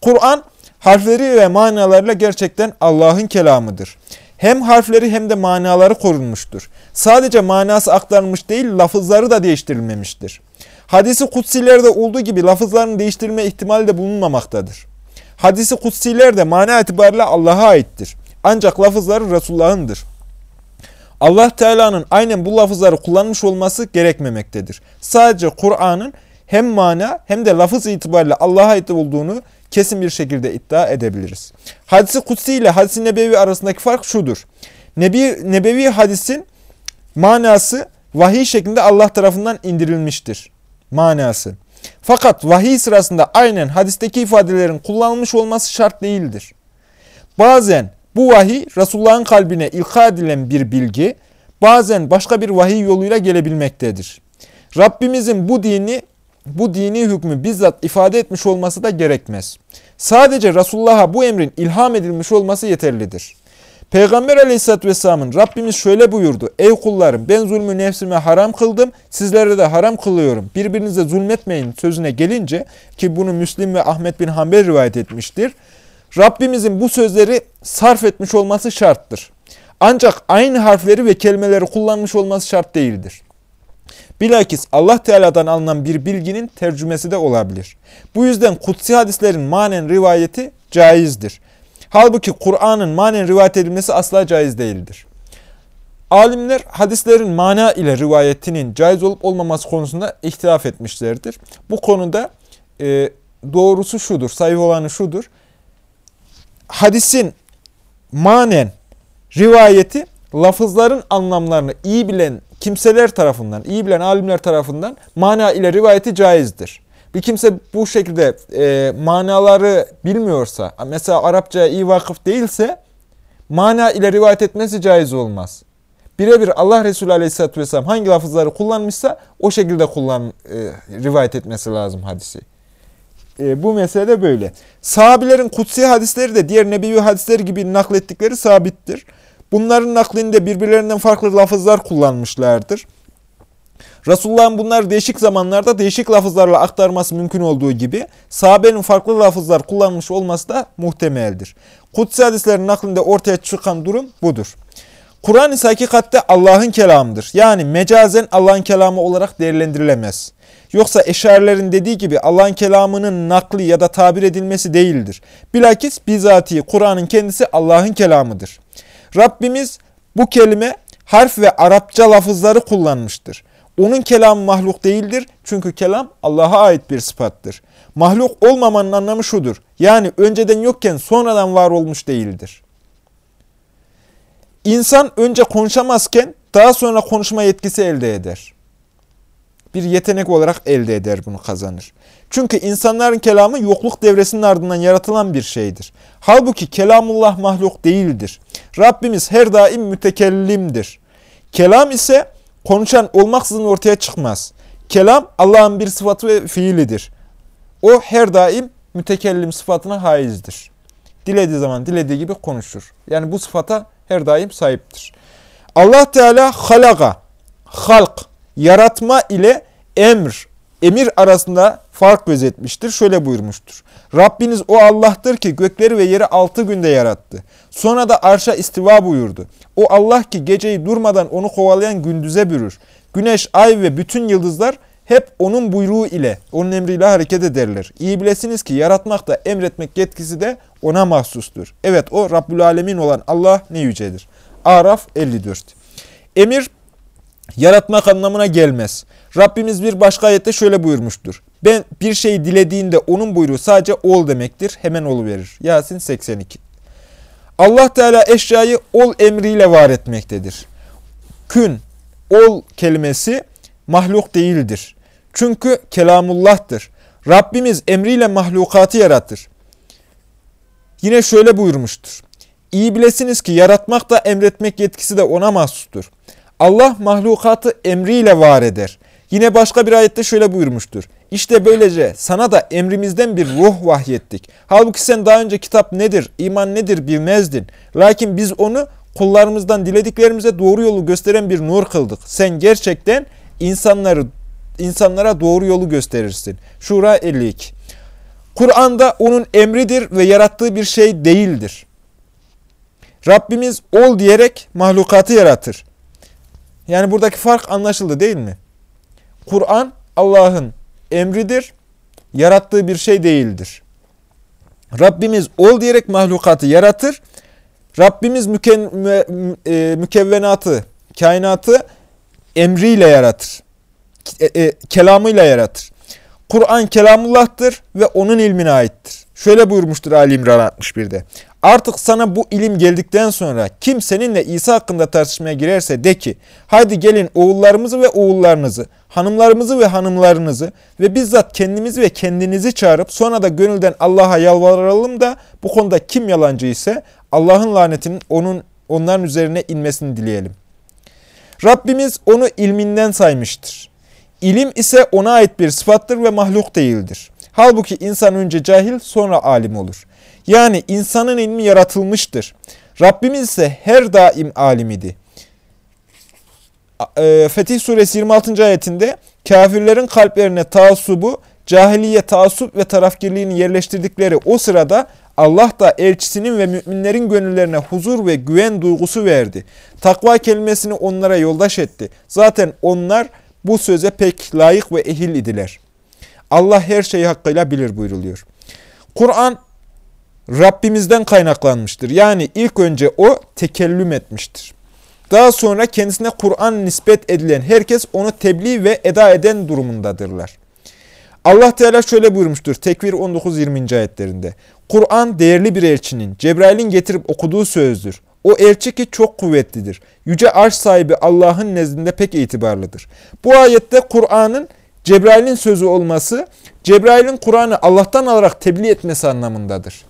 Kur'an harfleri ve manalarıyla gerçekten Allah'ın kelamıdır. Hem harfleri hem de manaları korunmuştur. Sadece manası aktarılmış değil, lafızları da değiştirilmemiştir. Hadisi kutsilerde olduğu gibi lafızların değiştirilme ihtimali de bulunmamaktadır. Hadisi kutsiler de mana itibariyle Allah'a aittir. Ancak lafızları Resulullah'ındır. Allah Teala'nın aynen bu lafızları kullanmış olması gerekmemektedir. Sadece Kur'an'ın hem mana hem de lafız itibariyle Allah'a ait olduğunu kesin bir şekilde iddia edebiliriz. Hadisi kutsi ile hadisi nebevi arasındaki fark şudur. Nebi, nebevi hadisin manası vahiy şeklinde Allah tarafından indirilmiştir. Manası. Fakat vahiy sırasında aynen hadisteki ifadelerin kullanılmış olması şart değildir. Bazen bu vahiy Resulullah'ın kalbine ilka edilen bir bilgi, bazen başka bir vahiy yoluyla gelebilmektedir. Rabbimizin bu dini, bu dini hükmü bizzat ifade etmiş olması da gerekmez. Sadece Resulullah'a bu emrin ilham edilmiş olması yeterlidir. Peygamber aleyhissalatü vesselamın Rabbimiz şöyle buyurdu. Ey kullarım ben zulmü nefsime haram kıldım, sizlere de haram kılıyorum. Birbirinize zulmetmeyin sözüne gelince ki bunu Müslim ve Ahmet bin Hanbel rivayet etmiştir. Rabbimizin bu sözleri sarf etmiş olması şarttır. Ancak aynı harfleri ve kelimeleri kullanmış olması şart değildir. Bilakis Allah Teala'dan alınan bir bilginin tercümesi de olabilir. Bu yüzden kutsi hadislerin manen rivayeti caizdir. Halbuki Kur'an'ın manen rivayet edilmesi asla caiz değildir. Alimler hadislerin mana ile rivayetinin caiz olup olmaması konusunda ihtilaf etmişlerdir. Bu konuda e, doğrusu şudur, sayı olanı şudur. Hadisin manen rivayeti lafızların anlamlarını iyi bilen kimseler tarafından, iyi bilen alimler tarafından mana ile rivayeti caizdir. Bir kimse bu şekilde e, manaları bilmiyorsa, mesela Arapçaya iyi vakıf değilse, mana ile rivayet etmesi caiz olmaz. Birebir Allah Resulü Aleyhisselatü Vesselam hangi lafızları kullanmışsa o şekilde kullan, e, rivayet etmesi lazım hadisi. E, bu mesele böyle. Sahabilerin kutsi hadisleri de diğer nebevi hadisleri gibi naklettikleri sabittir. Bunların naklinde birbirlerinden farklı lafızlar kullanmışlardır. Resulullah'ın bunları değişik zamanlarda değişik lafızlarla aktarması mümkün olduğu gibi sahabenin farklı lafızlar kullanmış olması da muhtemeldir. Kutsi hadislerin naklinde ortaya çıkan durum budur. Kur'an ise hakikatte Allah'ın kelamıdır. Yani mecazen Allah'ın kelamı olarak değerlendirilemez. Yoksa eşarilerin dediği gibi Allah'ın kelamının nakli ya da tabir edilmesi değildir. Bilakis bizatihi Kur'an'ın kendisi Allah'ın kelamıdır. Rabbimiz bu kelime harf ve Arapça lafızları kullanmıştır. Onun kelamı mahluk değildir çünkü kelam Allah'a ait bir sıfattır. Mahluk olmamanın anlamı şudur. Yani önceden yokken sonradan var olmuş değildir. İnsan önce konuşamazken daha sonra konuşma yetkisi elde eder. Bir yetenek olarak elde eder bunu kazanır. Çünkü insanların kelamı yokluk devresinin ardından yaratılan bir şeydir. Halbuki kelamullah mahluk değildir. Rabbimiz her daim mütekellimdir. Kelam ise konuşan olmaksızın ortaya çıkmaz. Kelam Allah'ın bir sıfatı ve fiilidir. O her daim mütekellim sıfatına haizdir. Dilediği zaman dilediği gibi konuşur. Yani bu sıfata her daim sahiptir. Allah Teala halaga, halk, yaratma ile emr, emir arasında fark gözetmiştir. Şöyle buyurmuştur. Rabbiniz o Allah'tır ki gökleri ve yeri altı günde yarattı. Sonra da arşa istiva buyurdu. O Allah ki geceyi durmadan onu kovalayan gündüze bürür. Güneş, ay ve bütün yıldızlar hep onun buyruğu ile, onun emriyle hareket ederler. İyi bilesiniz ki yaratmak da emretmek yetkisi de ona mahsustur. Evet o Rabbül Alemin olan Allah ne yücedir. Araf 54 Emir yaratmak anlamına gelmez. Rabbimiz bir başka ayette şöyle buyurmuştur. Ben bir şeyi dilediğinde onun buyruğu sadece ol demektir. Hemen olu verir. Yasin 82. Allah Teala eşyayı ol emriyle var etmektedir. Kün, ol kelimesi mahluk değildir. Çünkü kelamullah'tır. Rabbimiz emriyle mahlukatı yaratır. Yine şöyle buyurmuştur. İyi bilesiniz ki yaratmak da emretmek yetkisi de ona mahsustur. Allah mahlukatı emriyle var eder. Yine başka bir ayette şöyle buyurmuştur. İşte böylece sana da emrimizden bir ruh vahyettik. Halbuki sen daha önce kitap nedir, iman nedir bilmezdin. Lakin biz onu kullarımızdan dilediklerimize doğru yolu gösteren bir nur kıldık. Sen gerçekten insanları insanlara doğru yolu gösterirsin. Şura 52. Kur'an'da onun emridir ve yarattığı bir şey değildir. Rabbimiz ol diyerek mahlukatı yaratır. Yani buradaki fark anlaşıldı değil mi? Kur'an Allah'ın emridir, yarattığı bir şey değildir. Rabbimiz ol diyerek mahlukatı yaratır. Rabbimiz müken, mü, e, mükevvenatı, kainatı emriyle yaratır. E, e, kelamıyla yaratır. Kur'an kelamullah'tır ve onun ilmine aittir. Şöyle buyurmuştur Ali İmran 61'de. Artık sana bu ilim geldikten sonra kim seninle İsa hakkında tartışmaya girerse de ki haydi gelin oğullarımızı ve oğullarınızı, hanımlarımızı ve hanımlarınızı ve bizzat kendimizi ve kendinizi çağırıp sonra da gönülden Allah'a yalvaralım da bu konuda kim yalancı ise Allah'ın lanetinin onun onların üzerine inmesini dileyelim. Rabbimiz onu ilminden saymıştır. İlim ise ona ait bir sıfattır ve mahluk değildir. Halbuki insan önce cahil sonra alim olur. Yani insanın ilmi yaratılmıştır. Rabbimiz ise her daim alim idi. E, Fetih suresi 26. ayetinde kafirlerin kalplerine taassubu, cahiliye taassup ve tarafgirliğini yerleştirdikleri o sırada Allah da elçisinin ve müminlerin gönüllerine huzur ve güven duygusu verdi. Takva kelimesini onlara yoldaş etti. Zaten onlar bu söze pek layık ve ehil idiler. Allah her şeyi hakkıyla bilir buyruluyor. Kur'an Rabbimizden kaynaklanmıştır. Yani ilk önce o tekellüm etmiştir. Daha sonra kendisine Kur'an nispet edilen herkes onu tebliğ ve eda eden durumundadırlar. Allah Teala şöyle buyurmuştur Tekvir 19-20. ayetlerinde. Kur'an değerli bir elçinin, Cebrail'in getirip okuduğu sözdür. O elçi ki çok kuvvetlidir. Yüce arş sahibi Allah'ın nezdinde pek itibarlıdır. Bu ayette Kur'an'ın Cebrail'in sözü olması, Cebrail'in Kur'an'ı Allah'tan alarak tebliğ etmesi anlamındadır.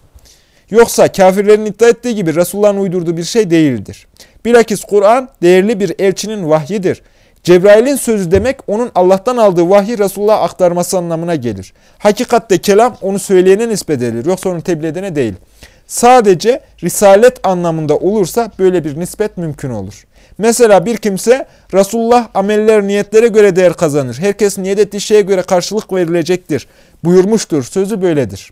Yoksa kafirlerin iddia ettiği gibi Resulullah'ın uydurduğu bir şey değildir. Bilakis Kur'an değerli bir elçinin vahyidir. Cebrail'in sözü demek onun Allah'tan aldığı vahyi Resulullah'a aktarması anlamına gelir. Hakikatte kelam onu söyleyene nispet edilir yoksa onu tebliğ edene değil. Sadece risalet anlamında olursa böyle bir nispet mümkün olur. Mesela bir kimse Resulullah ameller niyetlere göre değer kazanır. Herkes niyet ettiği şeye göre karşılık verilecektir. Buyurmuştur. Sözü böyledir.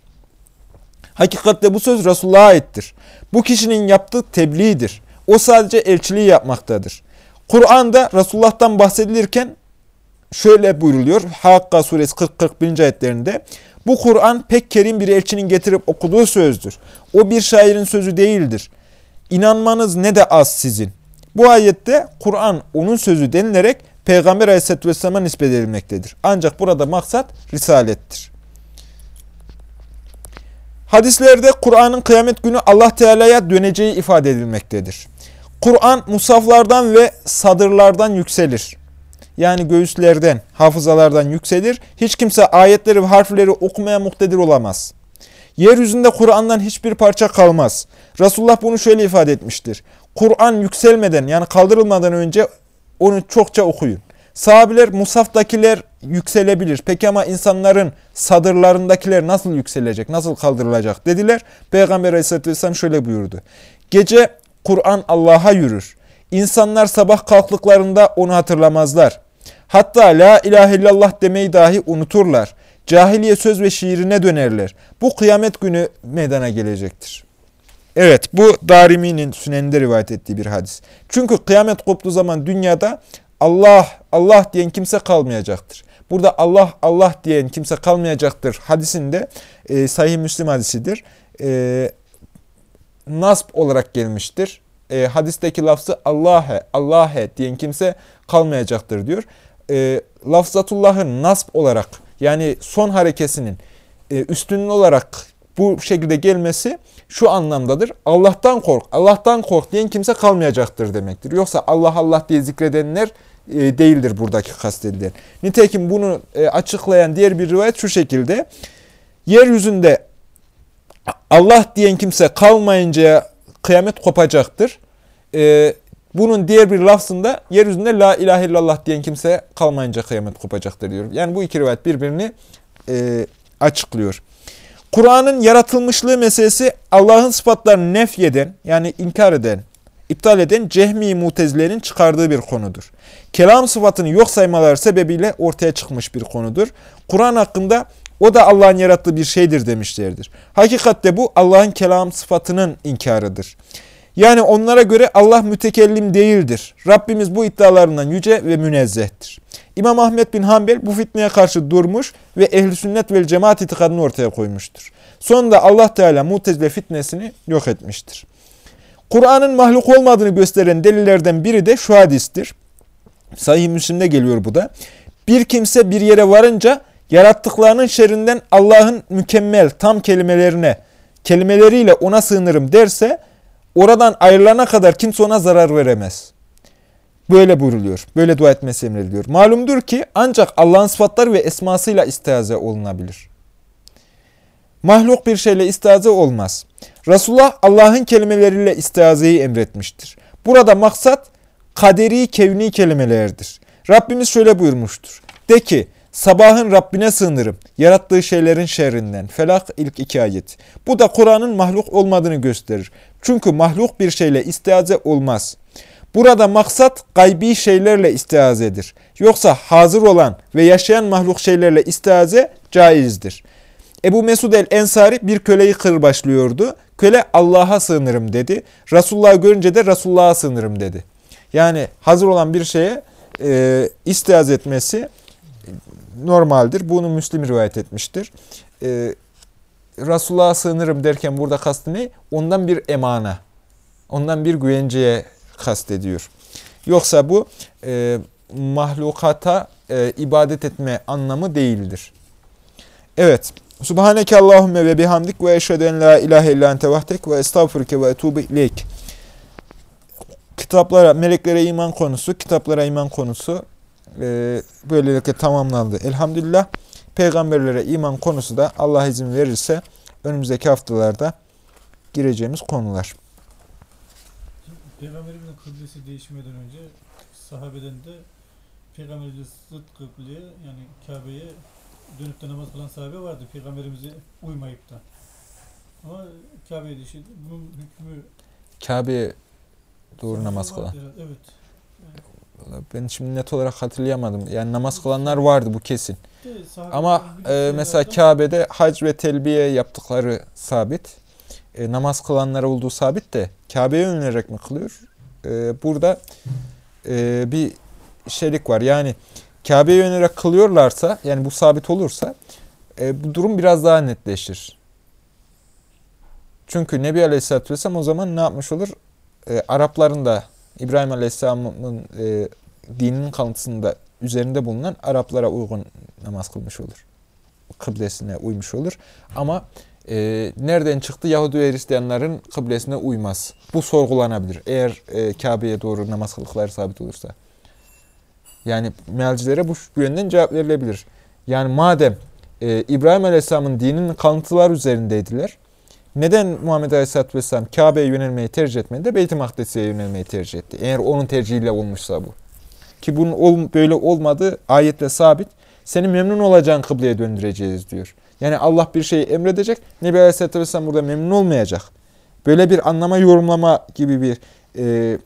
Hakikatte bu söz Resulullah'a aittir. Bu kişinin yaptığı tebliğdir. O sadece elçiliği yapmaktadır. Kur'an'da Resulullah'tan bahsedilirken şöyle buyruluyor. Hakka suresi 40-41. ayetlerinde. Bu Kur'an pek kerim bir elçinin getirip okuduğu sözdür. O bir şairin sözü değildir. İnanmanız ne de az sizin. Bu ayette Kur'an onun sözü denilerek Peygamber aleyhisselatü vesselam'a nispet edilmektedir. Ancak burada maksat risalettir. Hadislerde Kur'an'ın kıyamet günü Allah Teala'ya döneceği ifade edilmektedir. Kur'an musaflardan ve sadırlardan yükselir. Yani göğüslerden, hafızalardan yükselir. Hiç kimse ayetleri ve harfleri okumaya muktedir olamaz. Yeryüzünde Kur'an'dan hiçbir parça kalmaz. Resulullah bunu şöyle ifade etmiştir. Kur'an yükselmeden yani kaldırılmadan önce onu çokça okuyun. Sahabiler musaftakiler yükselebilir. Peki ama insanların sadırlarındakiler nasıl yükselecek, nasıl kaldırılacak dediler. Peygamber aleyhisselatü vesselam şöyle buyurdu. Gece Kur'an Allah'a yürür. İnsanlar sabah kalktıklarında onu hatırlamazlar. Hatta la ilahe illallah demeyi dahi unuturlar. Cahiliye söz ve şiirine dönerler. Bu kıyamet günü meydana gelecektir. Evet bu Darimi'nin süneninde rivayet ettiği bir hadis. Çünkü kıyamet koptuğu zaman dünyada Allah, Allah diyen kimse kalmayacaktır. Burada Allah, Allah diyen kimse kalmayacaktır hadisinde e, sahih Müslim hadisidir. E, nasp olarak gelmiştir. E, hadisteki lafzı Allah'e, Allah'e diyen kimse kalmayacaktır diyor. E, lafzatullah'ın nasp olarak yani son harekesinin e, üstünlü olarak bu şekilde gelmesi şu anlamdadır. Allah'tan kork, Allah'tan kork diyen kimse kalmayacaktır demektir. Yoksa Allah Allah diye zikredenler e, değildir buradaki kastedilen. Nitekim bunu e, açıklayan diğer bir rivayet şu şekilde. Yeryüzünde Allah diyen kimse kalmayınca kıyamet kopacaktır. E, bunun diğer bir lafzında yeryüzünde la ilahe illallah diyen kimse kalmayınca kıyamet kopacaktır diyor. Yani bu iki rivayet birbirini e, açıklıyor. Kur'an'ın yaratılmışlığı meselesi Allah'ın sıfatlarını nefyeden yani inkar eden, iptal eden cehmi mutezilerin çıkardığı bir konudur. Kelam sıfatını yok saymaları sebebiyle ortaya çıkmış bir konudur. Kur'an hakkında o da Allah'ın yarattığı bir şeydir demişlerdir. Hakikatte bu Allah'ın kelam sıfatının inkarıdır. Yani onlara göre Allah mütekellim değildir. Rabbimiz bu iddialarından yüce ve münezzehtir. İmam Ahmet bin Hanbel bu fitneye karşı durmuş ve ehli sünnet ve cemaat itikadını ortaya koymuştur. Sonunda Allah Teala mutezile fitnesini yok etmiştir. Kur'an'ın mahluk olmadığını gösteren delillerden biri de şu hadistir. Sahih Müslim'de geliyor bu da. Bir kimse bir yere varınca yarattıklarının şerrinden Allah'ın mükemmel tam kelimelerine, kelimeleriyle ona sığınırım derse oradan ayrılana kadar kimse ona zarar veremez. Böyle buyruluyor. Böyle dua etmesi emrediliyor. Malumdur ki ancak Allah'ın sıfatları ve esmasıyla istiaze olunabilir. Mahluk bir şeyle istiaze olmaz. Resulullah Allah'ın kelimeleriyle istiazeyi emretmiştir. Burada maksat kaderi kevni kelimelerdir. Rabbimiz şöyle buyurmuştur. De ki sabahın Rabbine sığınırım. Yarattığı şeylerin şerrinden. Felak ilk iki ayet. Bu da Kur'an'ın mahluk olmadığını gösterir. Çünkü mahluk bir şeyle istiaze olmaz. Burada maksat gaybi şeylerle istiazedir. Yoksa hazır olan ve yaşayan mahluk şeylerle istiaze caizdir. Ebu Mesud el-Ensari bir köleyi kırbaçlıyordu. Köle Allah'a sığınırım dedi. Resulullah'ı görünce de Resulullah'a sığınırım dedi. Yani hazır olan bir şeye e, istiaz etmesi normaldir. Bunu Müslim rivayet etmiştir. E, Resulullah'a sığınırım derken burada kastı ne? Ondan bir emana, ondan bir güvenceye kastediyor. Yoksa bu e, mahlukata e, ibadet etme anlamı değildir. Evet. Subhaneke Allahümme ve bihamdik ve eşhedü en la ilahe illa ente vahdek ve estağfurke ve etubu ileyk. kitaplara, meleklere iman konusu, kitaplara iman konusu e, böylelikle tamamlandı. Elhamdülillah peygamberlere iman konusu da Allah izin verirse önümüzdeki haftalarda gireceğimiz konular. Peygamberimizin kıblesi değişmeden önce sahabeden de Peygamberimiz zıt kıbleye yani Kabe'ye dönüp de namaz kılan sahabe vardı. Peygamberimize uymayıp da. Ama Kabe'ye değişti. Bunun hükmü Kabe'ye doğru namaz kılan. Evet. Vallahi Ben şimdi net olarak hatırlayamadım. Yani namaz kılanlar vardı bu kesin. De Ama e, mesela Kabe'de hac ve telbiye yaptıkları sabit. E, namaz kılanlara olduğu sabit de Kabe'ye yönelerek mi kılıyor? E, burada e, bir şeylik var. Yani Kabe'ye yönelerek kılıyorlarsa, yani bu sabit olursa e, bu durum biraz daha netleşir. Çünkü Nebi Aleyhisselatü Vesselam o zaman ne yapmış olur? E, Arapların da İbrahim Aleyhisselam'ın e, dininin kalıntısında üzerinde bulunan Araplara uygun namaz kılmış olur. Kıblesine uymuş olur. Ama e, nereden çıktı Yahudi ve Hristiyanların kıblesine uymaz. Bu sorgulanabilir. Eğer e, Kabe'ye doğru namaz kıldıkları sabit olursa. Yani mealcilere bu, yönden cevap verilebilir. Yani madem e, İbrahim Aleyhisselam'ın dininin kalıntılar üzerindeydiler. Neden Muhammed Aleyhisselatü Vesselam Kabe'ye yönelmeyi tercih etmedi de Beyt-i Makdis'e yönelmeyi tercih etti? Eğer onun tercihiyle olmuşsa bu. Ki bunun böyle olmadığı ayetle sabit. Seni memnun olacağın kıbleye döndüreceğiz diyor. Yani Allah bir şeyi emredecek. Nebi Aleyhisselatü Vesselam burada memnun olmayacak. Böyle bir anlama yorumlama gibi bir e,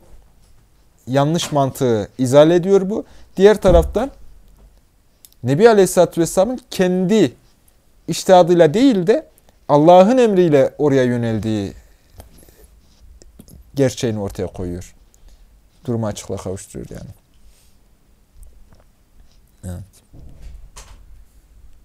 yanlış mantığı izale ediyor bu. Diğer taraftan Nebi Aleyhisselatü Vesselam'ın kendi iştihadıyla değil de Allah'ın emriyle oraya yöneldiği gerçeğini ortaya koyuyor. Durumu açıkla kavuşturuyor yani. Evet.